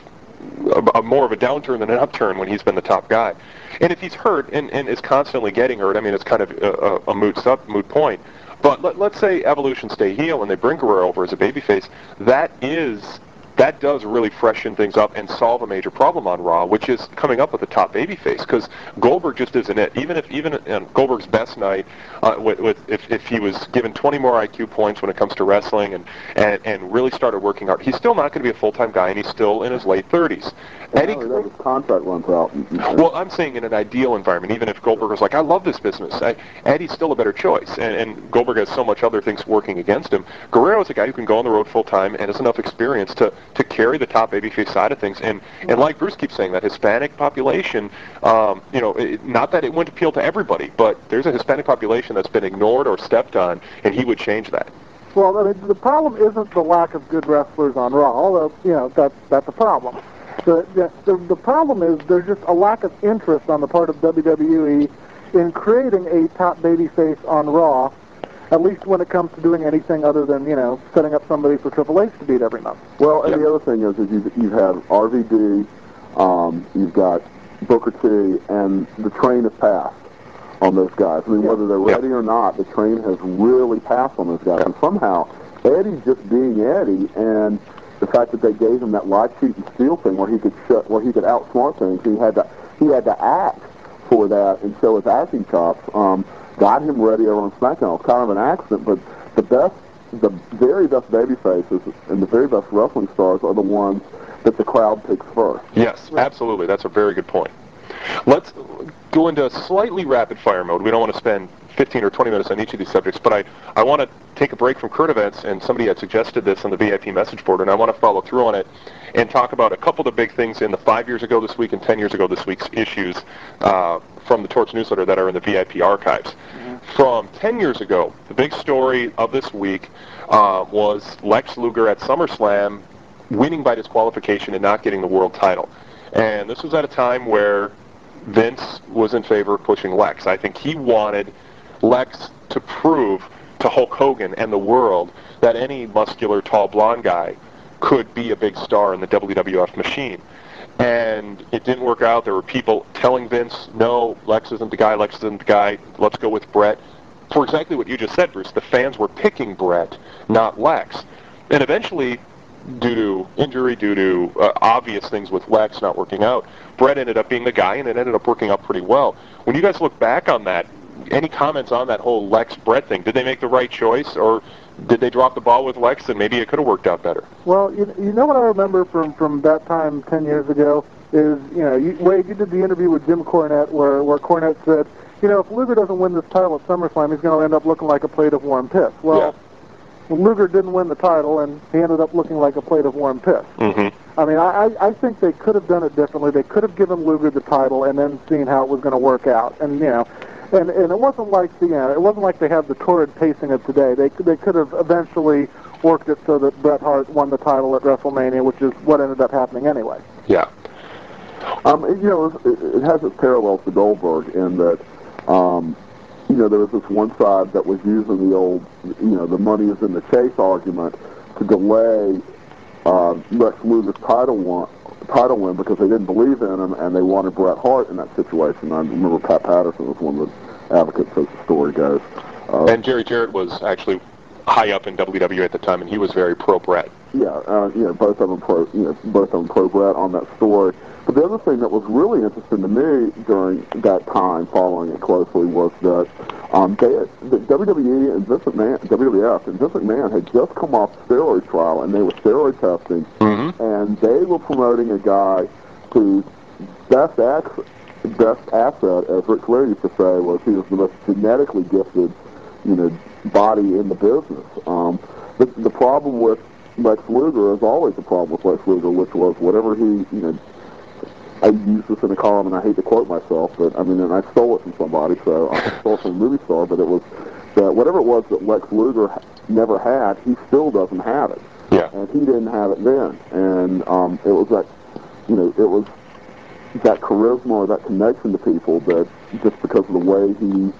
a, a more of a downturn than an upturn when he's been the top guy. And if he's hurt and, and is constantly getting hurt, I mean, it's kind of a, a, a moot sub, moot point. But let, let's say Evolution stay heel and they bring Guerrero over as a babyface. That is that does really freshen things up and solve a major problem on Raw, which is coming up with a top babyface. Because Goldberg just isn't it. Even if even in Goldberg's best night, uh, with, with if, if he was given 20 more IQ points when it comes to wrestling and and, and really started working hard, he's still not going to be a full-time guy, and he's still in his late 30s. Eddie,
Not that, his contract runs out.
well, I'm saying in an ideal environment, even if Goldberg was like, I love this business, I, Eddie's still a better choice. And, and Goldberg has so much other things working against him. Guerrero is a guy who can go on the road full time and has enough experience to, to carry the top babyface side of things. And, and like Bruce keeps saying, that Hispanic population, um, you know, it, not that it wouldn't appeal to everybody, but there's a Hispanic population that's been ignored or stepped on, and he would change that.
Well, I mean, the problem isn't the lack of good wrestlers on Raw, although you know that's that's a problem. The, the the the problem is there's just a lack of interest on the part of WWE in creating a top babyface on Raw, at least when it comes to doing anything other than you know setting up somebody for Triple H to beat every month.
Well, and
Yeah.
the other thing is, is you've, you've had RVD, um, you've got Booker T, and the train has passed on those guys. I mean,
Yeah.
whether they're
Yeah.
ready or not, the train has really passed on those guys. And somehow, Eddie's just being Eddie, and the fact that they gave him that lie, cheat, and steal thing, where he could shut, where he could outsmart things, he had to he had to act for that and show his acting chops. Um, got him ready over on SmackDown. It was kind of an accident, but the best, the very best baby faces and the very best wrestling stars are the ones that the crowd picks first.
Yes, absolutely. That's a very good point. Let's go into a slightly rapid fire mode. We don't want to spend 15 or 20 minutes on each of these subjects, but I, I want to take a break from current events, and somebody had suggested this on the VIP message board, and I want to follow through on it and talk about a couple of the big things in the five years ago this week and 10 years ago this week's issues uh, from the Torch newsletter that are in the VIP archives. From 10 years ago, the big story of this week uh, was Lex Luger at SummerSlam winning by disqualification and not getting the world title. And this was at a time where Vince was in favor of pushing Lex. I think he wanted Lex to prove to Hulk Hogan and the world that any muscular, tall, blonde guy could be a big star in the WWF machine. And it didn't work out. There were people telling Vince, no, Lex isn't the guy, Lex isn't the guy, let's go with Bret. For exactly what you just said, Bruce, the fans were picking Bret, not Lex. And eventually, due to injury, due to uh, obvious things with Lex not working out, Bret ended up being the guy, and it ended up working out pretty well. When you guys look back on that, any comments on that whole Lex Bret thing? Did they make the right choice, or did they drop the ball with Lex, and maybe it could have worked out better?
Well, you, you know what I remember from from that time ten years ago is you know you, Wade, you did the interview with Jim Cornette where where Cornette said, you know, if Luger doesn't win this title at SummerSlam, he's going to end up looking like a plate of warm piss. Well. Luger didn't win the title, and he ended up looking like a plate of warm piss.
Mm-hmm.
I mean, I, I I think they could have done it differently. They could have given Luger the title and then seen how it was going to work out. And you know, and and it wasn't like the uh, it wasn't like they have the torrid pacing of today. They they could have eventually worked it so that Bret Hart won the title at WrestleMania, which is what ended up happening anyway.
Yeah.
Um, you know, it, it has its parallels to Goldberg in that, um, you know, there was this one side that was using the old, you know, the money is in the chase argument to delay uh, Lex Luger's title win, title win because they didn't believe in him and they wanted Bret Hart in that situation. I remember Pat Patterson was one of the advocates, as the story goes. Uh,
And Jerry Jarrett was actually high up in WWE at the time, and he was very pro Bret.
Yeah, uh, you know, both of them pro, you know, both of them pro Brett on that story. But the other thing that was really interesting to me during that time, following it closely, was that um, they, the WWE and Vince McMahon, WWF and Vince McMahon had just come off steroid trial, and they were steroid testing,
Mm-hmm.
and they were promoting a guy whose best ac- best asset, as Ric Flair used to say, was he was the most genetically gifted, you know, body in the business. Um, the, the problem with Lex Luger is always the problem with Lex Luger, which was whatever he, you know, I use this in a column, and I hate to quote myself, but I mean, and I stole it from somebody, so I stole it from a movie star, but it was that whatever it was that Lex Luger never had, he still doesn't have it
Yeah.
and he didn't have it then. And um, it was that, you know, it was that charisma or that connection to people that just because of the way he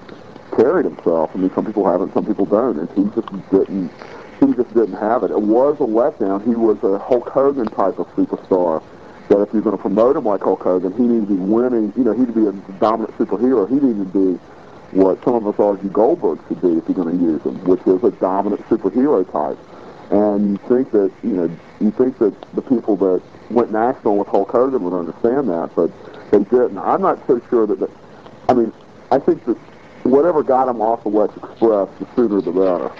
carried himself. I mean, some people have it, some people don't, and he just didn't. He just didn't have it. It was a letdown. He was a Hulk Hogan type of superstar. That if you're going to promote him like Hulk Hogan, he needed to be winning. You know, he needed to be a dominant superhero. He needed to be what some of us argue Goldberg should be if you're going to use him, which is a dominant superhero type. And you think that, you know, you think that the people that went national with Hulk Hogan would understand that, but they didn't. I'm not so sure that, that I mean, I think that whatever got him off the Lex Express, the sooner the better.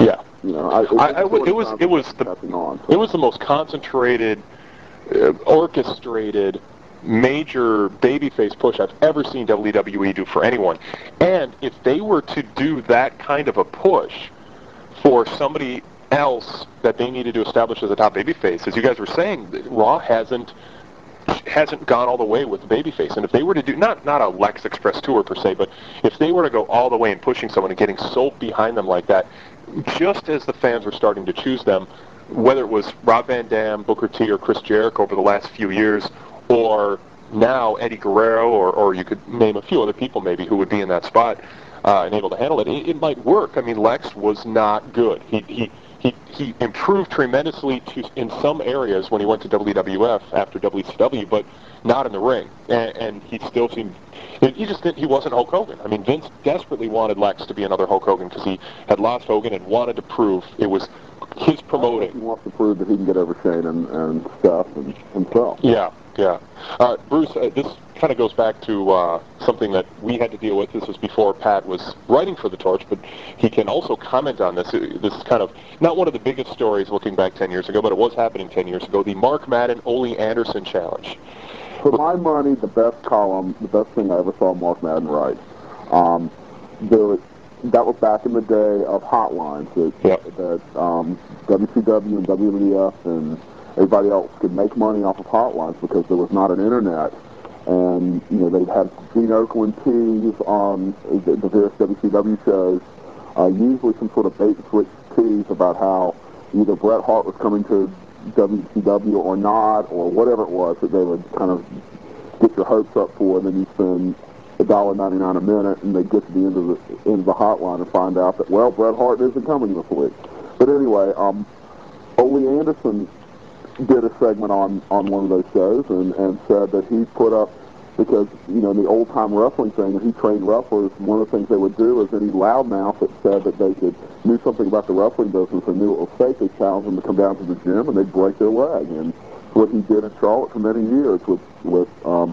Yeah.
You know, I,
I- I w- it was- it was the-
on.
It was the most concentrated, uh, orchestrated, major babyface push I've ever seen WWE do for anyone. And if they were to do that kind of a push for somebody else that they needed to establish as a top babyface, as you guys were saying, Raw hasn't hasn't gone all the way with the babyface. And if they were to do not not a Lex Express tour per se, but if they were to go all the way in pushing someone and getting sold behind them like that, just as the fans were starting to choose them, whether it was Rob Van Dam, Booker T, or Chris Jericho over the last few years, or now Eddie Guerrero, or, or you could name a few other people maybe who would be in that spot uh, and able to handle it, it, it might work. I mean, Lex was not good. He, he, he, he improved tremendously to, in some areas when he went to WWF after WCW, but not in the ring. And, and he still seemed, he just didn't, he wasn't Hulk Hogan. I mean, Vince desperately wanted Lex to be another Hulk Hogan because he had lost Hogan and wanted to prove it was his
He
promoting.
wants to prove that he can get over Shane and, and stuff and himself.
Yeah. Yeah. Uh, Bruce, uh, this kind of goes back to uh, something that we had to deal with. This was before Pat was writing for the Torch, but he can also comment on this. Uh, This is kind of not one of the biggest stories looking back 10 years ago, but it was happening 10 years ago. The Mark Madden Ole Anderson challenge.
For my money, the best column, the best thing I ever saw Mark Madden write. Um, there was, that was back in the day of hotlines that,
Yep.
that um, WCW and WWF and everybody else could make money off of hotlines because there was not an internet. And, you know, they'd have Gene Okerlund tease on the, the various WCW shows, uh, usually some sort of bait and switch tease about how either Bret Hart was coming to WCW or not, or whatever it was that they would kind of get your hopes up for, and then you spend a dollar ninety nine a minute, and they get to the end of the end of the hotline and find out that well, Bret Hart isn't coming this week. But anyway, um, Ole Anderson did a segment on on one of those shows and and said that he put up because you know in the old time wrestling thing when he trained wrestlers one of the things they would do is any loudmouth that said that they could knew something about the wrestling business and knew it was fake they challenged them to come down to the gym and they'd break their leg. And what he did in Charlotte for many years with with um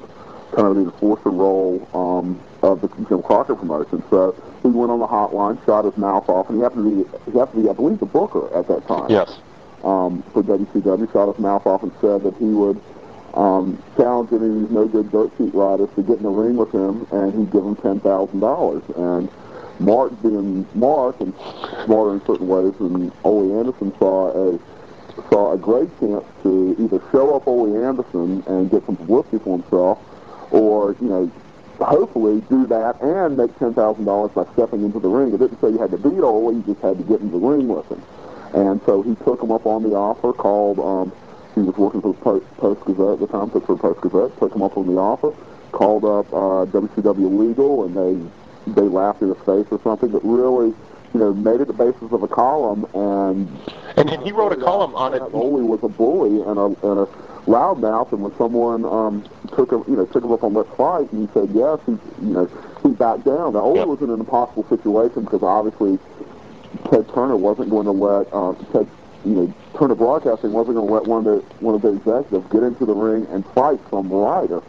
kind of the enforcer role um of the Jim Crockett promotion. So he went on the hotline shot his mouth off and he happened to be he happened to be I believe the booker at that time.
Yes.
Um, for WCW, shot his mouth off and said that he would um, challenge any of these no-good dirt sheet riders to get in the ring with him, and he'd give him ten thousand dollars. And Mark, being Mark and smarter in certain ways, and Ole Anderson saw a saw a great chance to either show up Ole Anderson and get some publicity for himself, or you know. Hopefully, do that and make ten thousand dollars by stepping into the ring. It didn't say you had to beat Ole; you just had to get into the ring with him. And so he took him up on the offer, called, um, he was working for the Post, Post Gazette at the time, took for the Post Gazette, took him up on the offer, called up uh, WCW Legal, and they they laughed in his face or something, but really, you know, made it the basis of a column, and
And, and he wrote a column on it.
Ole was a bully and a, and a loudmouth, and when someone um, took him, you know, took him up on let's fight, and he said yes, he, you know, he backed down. Now, Ole
Yep.
was in an impossible situation because obviously Ted Turner wasn't going to let uh, Ted, you know, Turner Broadcasting wasn't going to let one of the one of the executives get into the ring and fight some rider.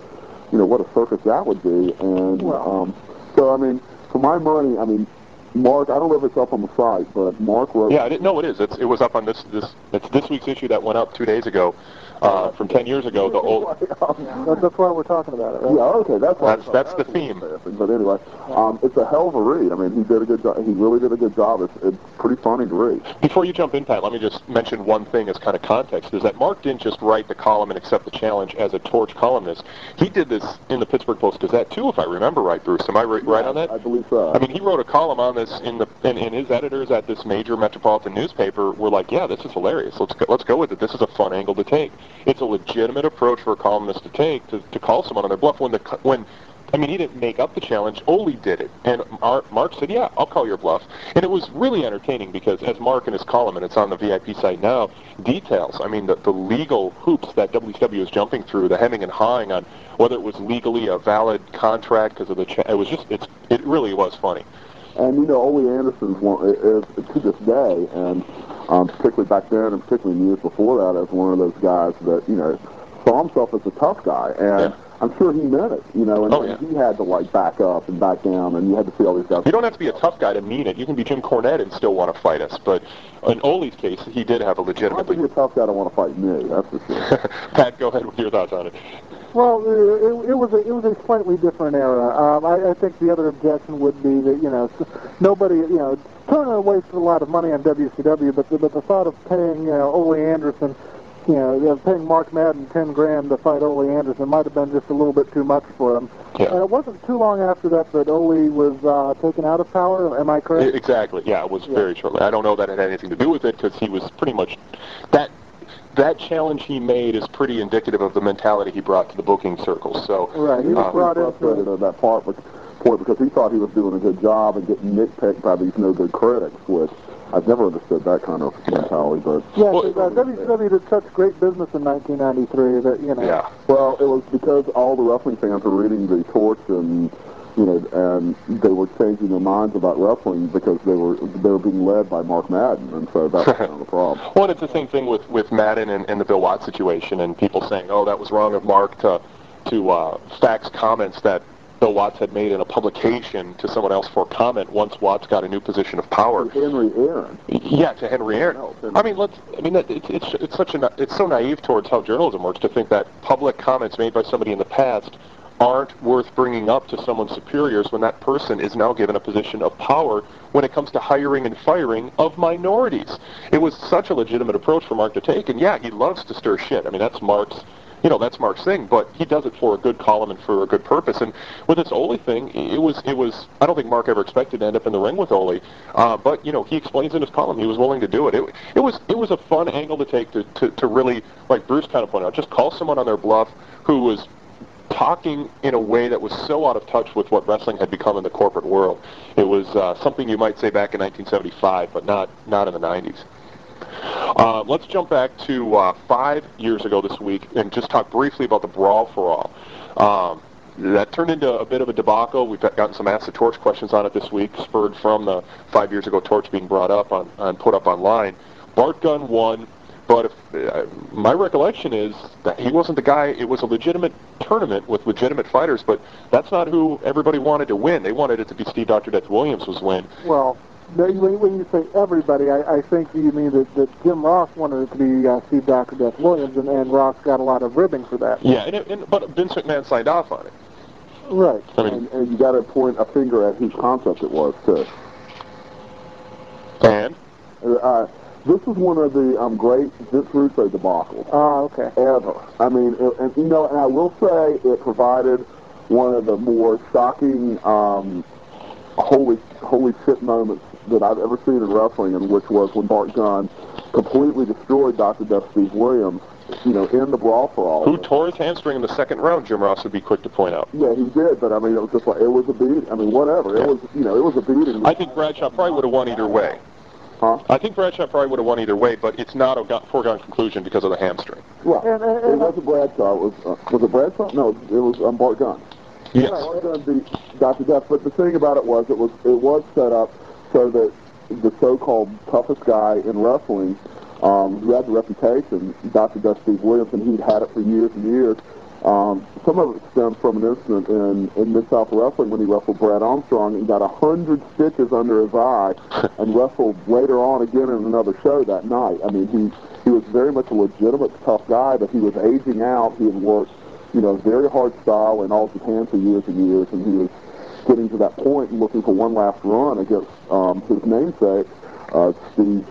You know what a circus that would be, and
Well-
um, so I mean, for my money, I mean, Mark, I don't know if it's up on the site, but Mark wrote.
Yeah, I didn't know it is. It's, it was up on this this it's this week's issue that went up two days ago, uh, from ten years ago. The old
That's, that's why we're talking about it, right?
Yeah, okay, that's why-
That's- that's the theme.
But anyway, um, it's a hell of a read. I mean, he did a good job. He really did a good job. It's, it's pretty funny to read.
Before you jump in, Pat, let me just mention one thing as kind of context, is that Mark didn't just write the column and accept the challenge as a torch columnist. He did this in the Pittsburgh Post-Gazette, too, if I remember right, Bruce. Am I right, right on that?
I believe so.
I mean, he wrote a column on this in the, and, and his editors at this major metropolitan newspaper were like, "Yeah, this is hilarious. Let's go, let's go with it. This is a fun angle to take. It's a legitimate approach for a columnist to take to, to call someone on their bluff when the when." I mean, he didn't make up the challenge. Ole did it, and Mark, Mark said, "Yeah, I'll call your bluff." And it was really entertaining because, as Mark in his column, and it's on the VIP site now, details. I mean, the, the legal hoops that WCW is jumping through, the hemming and hawing on whether it was legally a valid contract because of the. Cha- it was just, it's, it really was funny.
And you know, Ole Anderson's one is, is to this day, and um, particularly back then, and particularly in years before that, as one of those guys that you know saw himself as a tough guy, and
Yeah.
I'm sure he meant it. You know, and,
Oh, yeah.
he had to like back up and back down, and you had to see all these guys.
You don't have to be a tough guy to mean it. You can be Jim Cornette and still want to fight us. But in Ole's case, he did have a
I think a tough guy to want to fight me. That's for sure.
Pat, go ahead with your thoughts on it.
Well, it, it was a it was a slightly different era. Um, I, I think the other objection would be that you know nobody you know Turner wasted a lot of money on WCW, but the, but the thought of paying you know Ole Anderson, you know paying Mark Madden ten grand to fight Ole Anderson might have been just a little bit too much for him.
Yeah.
And it wasn't too long after that that Ole was uh, taken out of power. Am I correct?
Exactly. Yeah, it was very shortly. I don't know that it had anything to do with it because he was pretty much that. That challenge he made is pretty indicative of the mentality he brought to the booking circles. So,
Right. He was
uh,
brought into
frustrated at that part, but, point because he thought he was doing a good job and getting nitpicked by these no good critics, which I've never understood that kind of mentality. But
Yeah,
Well,
'cause, uh, WCW did such great business in 1993 that you know.
yeah.
well, it was because all the wrestling fans were reading the Torch and you know, and they were changing their minds about wrestling because they were they were being led by Mark Madden, and so that's kind of the problem.
Well, it's the same thing with with Madden and, and the Bill Watts situation, and people saying, "Oh, that was wrong of Mark to to uh, fax comments that Bill Watts had made in a publication to someone else for comment once Watts got a new position of power."
Henry Aaron.
Yeah, to Henry Aaron.
No, Henry-
I mean, let's. I mean, that- it's it's it's such a it's so naive towards how journalism works to think that public comments made by somebody in the past aren't worth bringing up to someone's superiors when that person is now given a position of power when it comes to hiring and firing of minorities. It was such a legitimate approach for Mark to take, and yeah, he loves to stir shit. I mean, that's Mark's. You know that's Mark's thing, but he does it for a good column and for a good purpose. And with this Ole thing, it was it was. I don't think Mark ever expected to end up in the ring with Ole, uh, but you know he explains in his column he was willing to do it. It, it was it was a fun angle to take to, to to really like Bruce kind of pointed out, just call someone on their bluff who was talking in a way that was so out of touch with what wrestling had become in the corporate world. It was uh, something you might say back in 1975, but not not in the 90s. Uh, let's jump back to uh, five years ago this week and just talk briefly about the Brawl for All. Um, that turned into a bit of a debacle. We've gotten some Ask the Torch questions on it this week, spurred from the five years ago Torch being brought up on and put up online. Bart Gunn won, but if, uh, my recollection is that he wasn't the guy. It was a legitimate tournament with legitimate fighters, but that's not who everybody wanted to win. They wanted it to be Steve Dr. Death Williams was win.
Well, when when you say everybody, I, I think you mean that, that Jim Ross wanted it to be uh, Steve Dr. Death Williams, and, and Ross got a lot of ribbing for that.
Yeah, and, it, and but Vince McMahon signed off on it.
Right.
I mean,
And, and you got to point a finger at whose concept it was too.
and
Uh, this is one of the um, great Vince Russo debacles.
Ah, okay.
ever. I mean, it, and you know, and I will say it provided one of the more shocking, um, holy, holy shit moments that I've ever seen in wrestling, and which was when Bart Gunn completely destroyed Dr. Death Steve Williams, you know, in the brawl for all.
who tore his hamstring in the second round? Jim Ross would be quick to point out.
yeah, he did, but I mean, it was just like it was a beat. I mean, whatever. It was, you know, it was a beating.
I think Bradshaw probably would have won either way.
Huh?
I think Bradshaw probably would have won either way, but it's not a go- foregone conclusion because of the hamstring.
Right.
And- and-
it wasn't Bradshaw. It was uh, was it Bradshaw? No, it was um, Bart Gunn.
Yes.
Bart Gunn beat Dr. Death. But the thing about it was, it was it was set up so that the so-called toughest guy in wrestling, um, who had the reputation, Dr. Death Steve Williamson, he'd had it for years and years. Um, some of it stems from an incident in, in Mid-South Wrestling when he wrestled Brad Armstrong and got a hundred stitches under his eye and wrestled later on again in another show that night. I mean, he, he was very much a legitimate tough guy, but he was aging out. He had worked, you know, very hard style in all Japan for years and years, and he was getting to that point and looking for one last run against um, his namesake, uh, Steve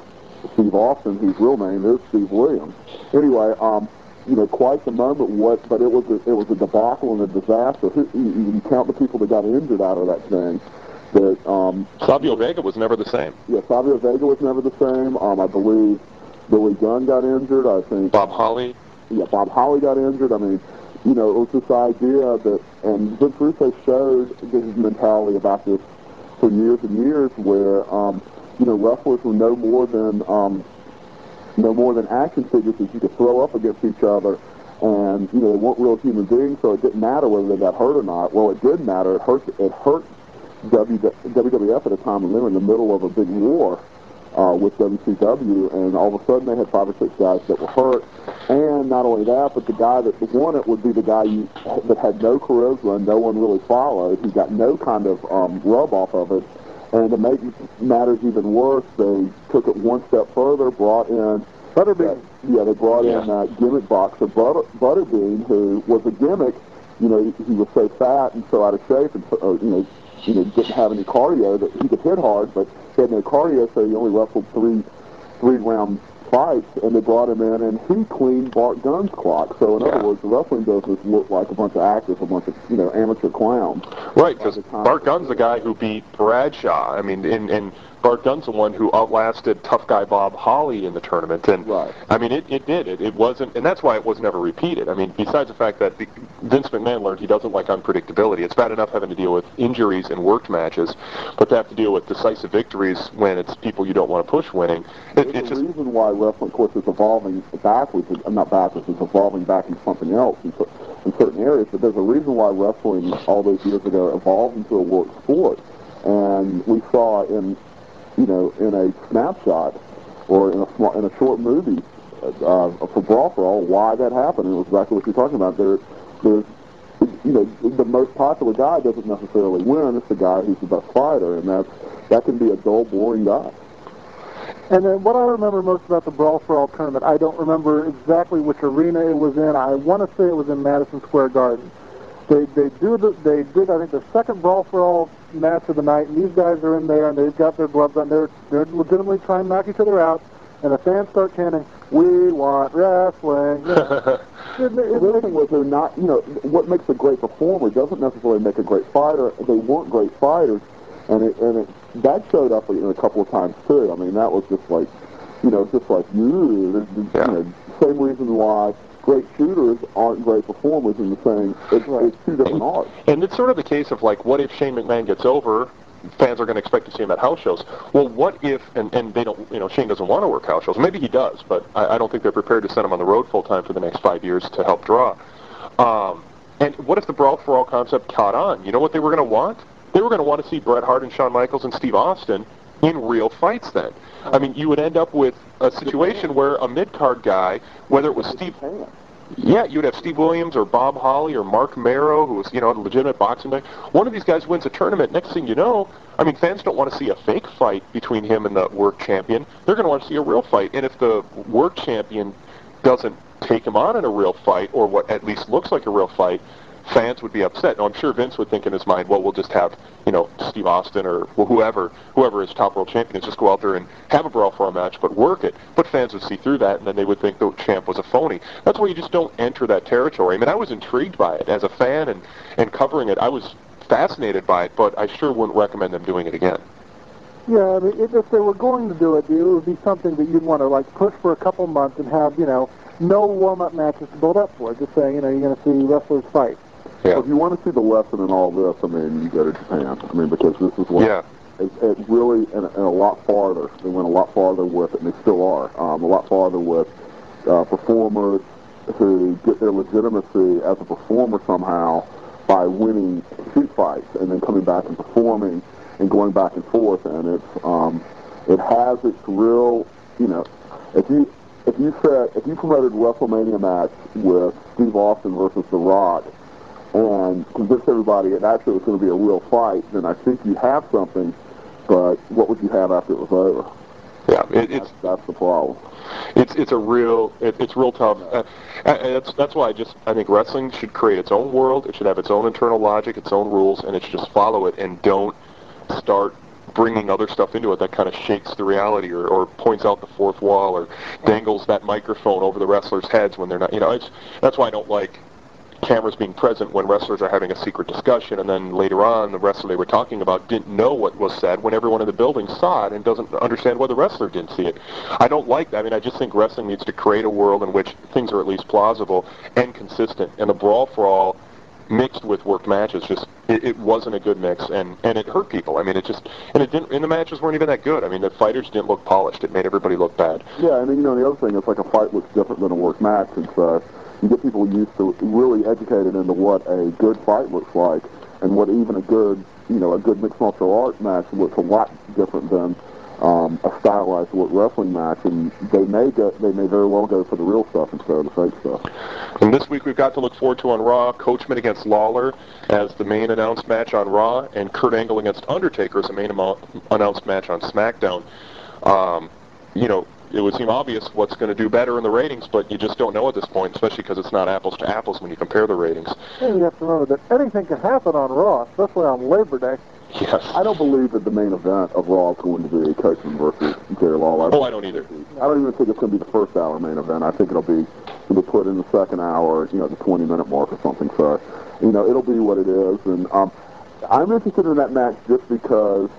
Steve Austin, whose real name is Steve Williams. Anyway, um, you know, quite the moment. What, but it was a, it was a debacle and a disaster. You, you you count the people that got injured out of that thing. That um,
Savio Vega was never the same.
yeah, Savio Vega was never the same. Um, I believe Billy Gunn got injured. I think
Bob Holly.
yeah, Bob Holly got injured. I mean, you know, it was this idea that, and Vince Russo showed his mentality about this for years and years, where um, you know wrestlers were no more than um, no more than action figures that you could throw up against each other, and you know they weren't real human beings, so it didn't matter whether they got hurt or not. Well, it did matter. It hurt. It hurt WWF at a time when they were in the middle of a big war uh, with WCW, and all of a sudden they had five or six guys that were hurt. And not only that, but the guy that won it would be the guy you, that had no charisma and no one really followed. He got no kind of um, rub off of it. And to make matters even worse, they took it one step further, brought in
Butterbean.
yeah, they brought in
Yeah.
uh, gimmick boxer Butter, Butterbean, who was a gimmick. You know, he, he was so fat and so out of shape, and so, uh, you know, you know, didn't have any cardio. That he could hit hard, but he had no cardio, so he only wrestled three three round fights. And they brought him in, and he cleaned Bart Gunn's clock. So in
Yeah.
other words, the wrestling business looked like a bunch of actors, a bunch of you know amateur clowns.
Right, because
By the time-
Bart Gunn's the guy who beat Bradshaw. I mean, and, and Bart Gunn's the one who outlasted tough guy Bob Holly in the tournament. And
Right.
I mean, it, it did. It, it wasn't, and that's why it was never repeated. I mean, besides the fact that the, Vince McMahon learned he doesn't like unpredictability. It's bad enough having to deal with injuries and worked matches, but to have to deal with decisive victories when it's people you don't want to push winning, it, it's the
reason why wrestling, of course, is evolving backwards. I'm Not backwards. It's evolving back into something else. So in certain areas, but there's a reason why wrestling all those years ago evolved into a work sport. And we saw in, you know, in a snapshot or in a, small, in a short movie uh, for Brawl for All why that happened. And it was exactly what you're talking about. There, there's, you know, the most popular guy doesn't necessarily win. It's the guy who's the best fighter, and that's that can be a dull, boring guy.
And then what I remember most about the Brawl for All tournament, I don't remember exactly which arena it was in. I want to say it was in Madison Square Garden. They they do the they did I think the second Brawl for All match of the night, and these guys are in there and they've got their gloves on. They're they're legitimately trying to knock each other out, and the fans start chanting, "We want wrestling."
You know, it, it, the other thing was they're not, you know, what makes a great performer doesn't necessarily make a great fighter. They weren't great fighters, and it and it that showed up you know, a couple of times too. I mean, that was just like, you know, just like you,
Yeah.
you know, same reason why great shooters aren't great performers in the same. It's, it's two different arts.
And it's sort of the case of like, what if Shane McMahon gets over? Fans are going to expect to see him at house shows. Well, what if, and, and they don't, you know, Shane doesn't want to work house shows. Maybe he does, but I, I don't think they're prepared to send him on the road full time for the next five years to help draw. Um, and what if the Brawl for All concept caught on? You know what they were going to want? They were going to want to see Bret Hart and Shawn Michaels and Steve Austin in real fights then. I mean, you would end up with a situation where a mid-card guy, whether it was Steve yeah, you would have Steve Williams or Bob Holly or Marc Mero, who was, you know, a legitimate boxing guy. One of these guys wins a tournament. Next thing you know, I mean, fans don't want to see a fake fight between him and the work champion. They're going to want to see a real fight. And if the work champion doesn't take him on in a real fight, or what at least looks like a real fight, fans would be upset. Now, I'm sure Vince would think in his mind, well, we'll just have, you know, Steve Austin or whoever, whoever is top world champion, just go out there and have a brawl for a match, but work it. But fans would see through that, and then they would think the champ was a phony. That's why you just don't enter that territory. I mean, I was intrigued by it as a fan and and covering it. I was fascinated by it, but I sure wouldn't recommend them doing it again.
Yeah, I mean, if, they were going to do it, it would be something that you'd want to like push for a couple months and have, you know, no warm-up matches to build up for. Just saying, you know, you're going to see wrestlers fight.
Yeah.
If you want to see the lesson in all this, I mean, you go to Japan. I mean, because this is what
Yeah.
it, it really and, and a lot farther. They went a lot farther with it, and they still are. Um, a lot farther with uh, performers who get their legitimacy as a performer somehow by winning shoot fights and then coming back and performing and going back and forth. And it's um, it has its real, you know, if you if you said if you promoted WrestleMania match with Steve Austin versus The Rock and convinced everybody it actually was going to be a real fight, then I think you have something. But what would you have after it was over?
Yeah, it, it's
That's, that's the problem.
It's it's a real it, it's real tough. Uh, and that's that's why I just I think wrestling should create its own world. It should have its own internal logic, its own rules, and it should just follow it and don't start bringing other stuff into it that kind of shakes the reality or, or points out the fourth wall or dangles that microphone over the wrestlers' heads when they're not. You know, it's that's why I don't like cameras being present when wrestlers are having a secret discussion and then later on the wrestler they were talking about didn't know what was said when everyone in the building saw it and doesn't understand why the wrestler didn't see it. I don't like that. I mean, I just think wrestling needs to create a world in which things are at least plausible and consistent. And the brawl for all mixed with worked matches just it, it wasn't a good mix and and it hurt people. I mean, it just and it didn't and the matches weren't even that good. I mean, the fighters didn't look polished. It made everybody look bad.
Yeah, and then, you know the other thing is like a fight looks different than a work match, and so uh, you get people used to really educated into what a good fight looks like, and what even a good you know a good mixed martial art match looks a lot different than um, a stylized wrestling match, and they may go they may very well go for the real stuff instead of the fake stuff.
And this week we've got to look forward to on Raw, Coachman against Lawler as the main announced match on Raw, and Kurt Angle against Undertaker as the main announced match on SmackDown. Um, you know, it would seem obvious what's going to do better in the ratings, but you just don't know at this point, especially because it's not apples to apples when you compare the ratings.
And you have to remember that anything can happen on Raw, especially on Labor Day.
Yes.
I don't believe that the main event of Raw is going to be Coachman versus Jerry Lawler.
Oh, I don't either.
I don't even think it's going to be the first hour main event. I think it'll be it'll be put in the second hour, you know, the 20 minute mark or something. So, you know, it'll be what it is. And um, I'm interested in that match just because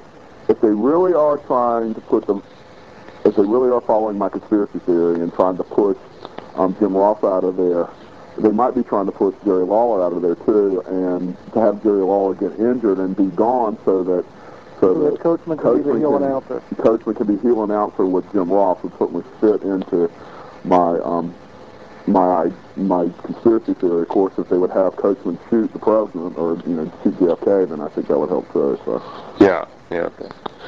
if they really are trying to put them, if they really are following my conspiracy theory and trying to push um, Jim Ross out of there, they might be trying to push Jerry Lawler out of there too, and to have Jerry Lawler get injured and be gone so that so,
So that Coachman can be the heel announcer.
Coachman can be heel announcer with Jim Ross would certainly fit into my um, my my conspiracy theory, of course, if they would have Coachman shoot the president or you know shoot JFK, then I think that would help too. So
Yeah, yeah.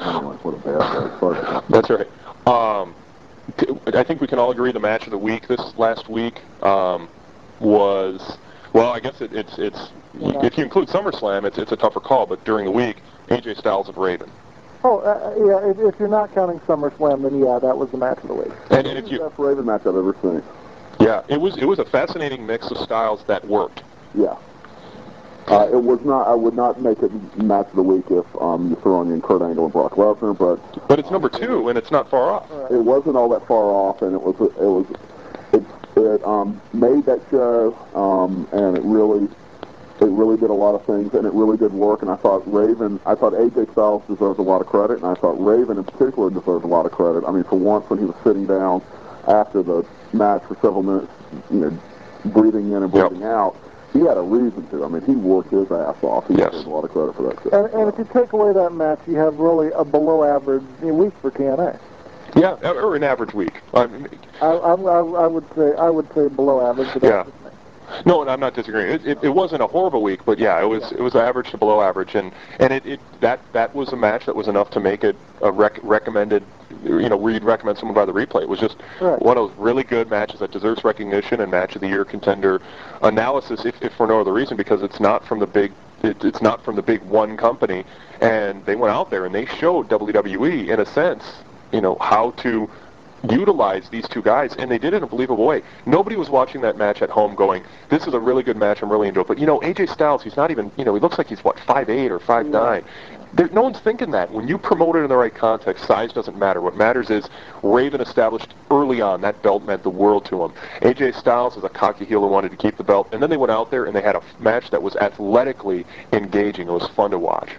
anyway, what a bad day. Sorry.
That's right. Um, c- I think we can all agree the match of the week this last week um, was well. I guess it, it's it's if you include SummerSlam, it's it's a tougher call. But during the week, AJ Styles and Raven.
Oh, uh, yeah. If, if you're not counting SummerSlam, then yeah, that was the match of the week.
And, and if
the
you
best Raven match I've ever seen.
yeah, it was it was a fascinating mix of styles that worked.
Yeah. Uh, it was not. I would not make it match of the week if um, you throw in Kurt Angle and Brock Lesnar, but
But it's number two, and it's not far off.
it wasn't all that far off, and it was it was it it um, made that show, um, and it really it really did a lot of things, and it really did work. And I thought Raven, I thought AJ Styles deserved a lot of credit, and I thought Raven in particular deserved a lot of credit. I mean, for once, when he was sitting down after the match for several minutes, you know, breathing in and
Yep.
breathing out. He had a reason to. I mean, he worked his ass off. He
Yes.
deserves a lot of credit for that. Shit.
And, and if you take away that match, you have really a below-average week for TNA.
Yeah, or an average week. I mean,
I, I, I, I would say I would say below average. But
Yeah.
That's just me.
No, and I'm not disagreeing. It, it, it wasn't a horrible week, but yeah, it was it was average to below average, and and it, it that that was a match that was enough to make it a rec- recommended. You know, we'd recommend someone by the replay. It was just
Right.
one of those really good matches that deserves recognition and match of the year contender analysis, if, if for no other reason, because it's not from the big it, it's not from the big one company, and they went out there and they showed WWE in a sense, you know, how to utilize these two guys, and they did it in a believable way. Nobody was watching that match at home going, "This is a really good match. I'm really into it." But you know, AJ Styles, he's not even, you know, he looks like he's what five eight or five nine. There, no one's thinking that. When you promote it in the right context, size doesn't matter. What matters is Raven established early on that belt meant the world to him. AJ Styles is a cocky heel who wanted to keep the belt, and then they went out there and they had a f- match that was athletically engaging. It was fun to watch.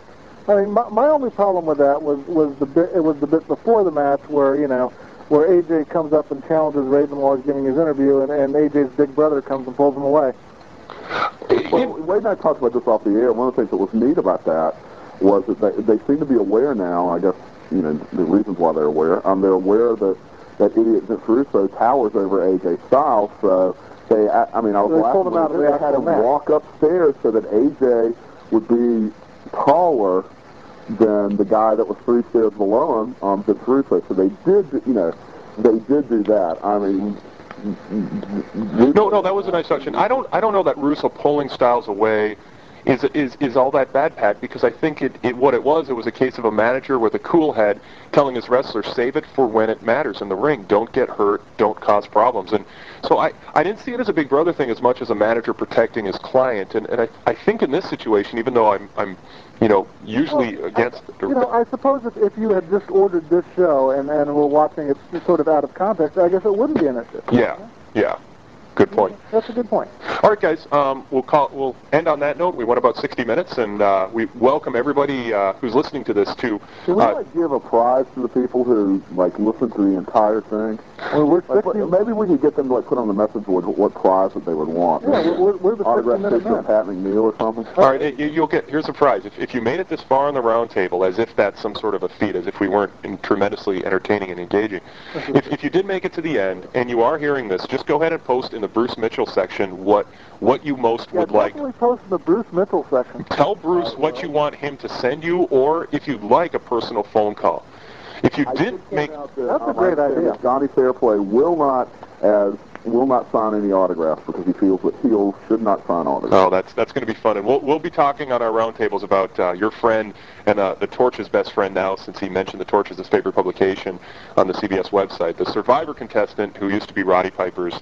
I mean, my, my only problem with that was was the bit it was the bit before the match where you know where AJ comes up and challenges Raven while he's giving his interview, and, and AJ's big brother comes and pulls him away.
Well, Wade and I talked about this off the air. One of the things that was neat about that was that they, they seem to be aware now. I guess you know the reasons why they're aware. Um, they're aware that that idiot Vince Russo towers over AJ Styles. So they, I, I mean, I was
They
laughing
pulled him out
they
the
had him
match.
walk upstairs so that AJ would be taller than the guy that was three stairs below him, um, Vince Russo. So they did, you know, they did do that. I mean.
No, no, that was a nice touch. I don't, I don't know that Russo pulling Styles away is is is all that bad, Pat. Because I think it, it what it was, it was a case of a manager with a cool head telling his wrestler, save it for when it matters in the ring. Don't get hurt. Don't cause problems. And so I, I didn't see it as a Big Brother thing as much as a manager protecting his client. And and I, I think in this situation, even though I'm I'm you know usually
Well,
against.
You know, I suppose if, if you had just ordered this show and, and were watching it sort of out of context, I guess it wouldn't be an issue.
yeah, yeah. Good point.
That's a good point.
All right, guys. Um, we'll call. We'll end on that note. We went about 60 minutes, and uh, we welcome everybody uh, who's listening to this to.
Can we
Uh,
like give a prize to the people who like listen to the entire thing?
Well, we're
Like, maybe we could get them to like put on the message board what prize that they would want.
yeah, we're, we're, we're the 60
Autograph
minute
picture of Pat McNeill or something.
all right, you, you'll get. Here's a prize. If, if you made it this far on the round table, as if that's some sort of a feat, as if we weren't in tremendously entertaining and engaging. if, if you did make it to the end, and you are hearing this, just go ahead and post in the Bruce Mitchell section what what you most
Yeah,
would like.
definitely post in the Bruce Mitchell section.
Tell Bruce what you want him to send you, or if you'd like a personal phone call. If you
I
didn't make
that,
That's a great idea.
that Johnny Fairplay will not as will not sign any autographs because he feels that heels should not sign autographs.
Oh, that's that's going to be fun, and we'll we'll be talking on our roundtables about uh, your friend and uh, the Torch's best friend now, since he mentioned the Torch as his favorite publication on the CBS website. The Survivor contestant who used to be Roddy Piper's.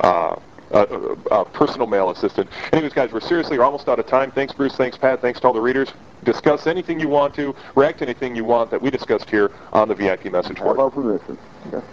Uh, uh, uh, uh, personal mail assistant. Anyways, guys, we're seriously we're almost out of time. Thanks, Bruce. Thanks, Pat. Thanks to all the readers. Discuss anything you want to. React to anything you want that we discussed here on the VIP message board.
our permission. Okay.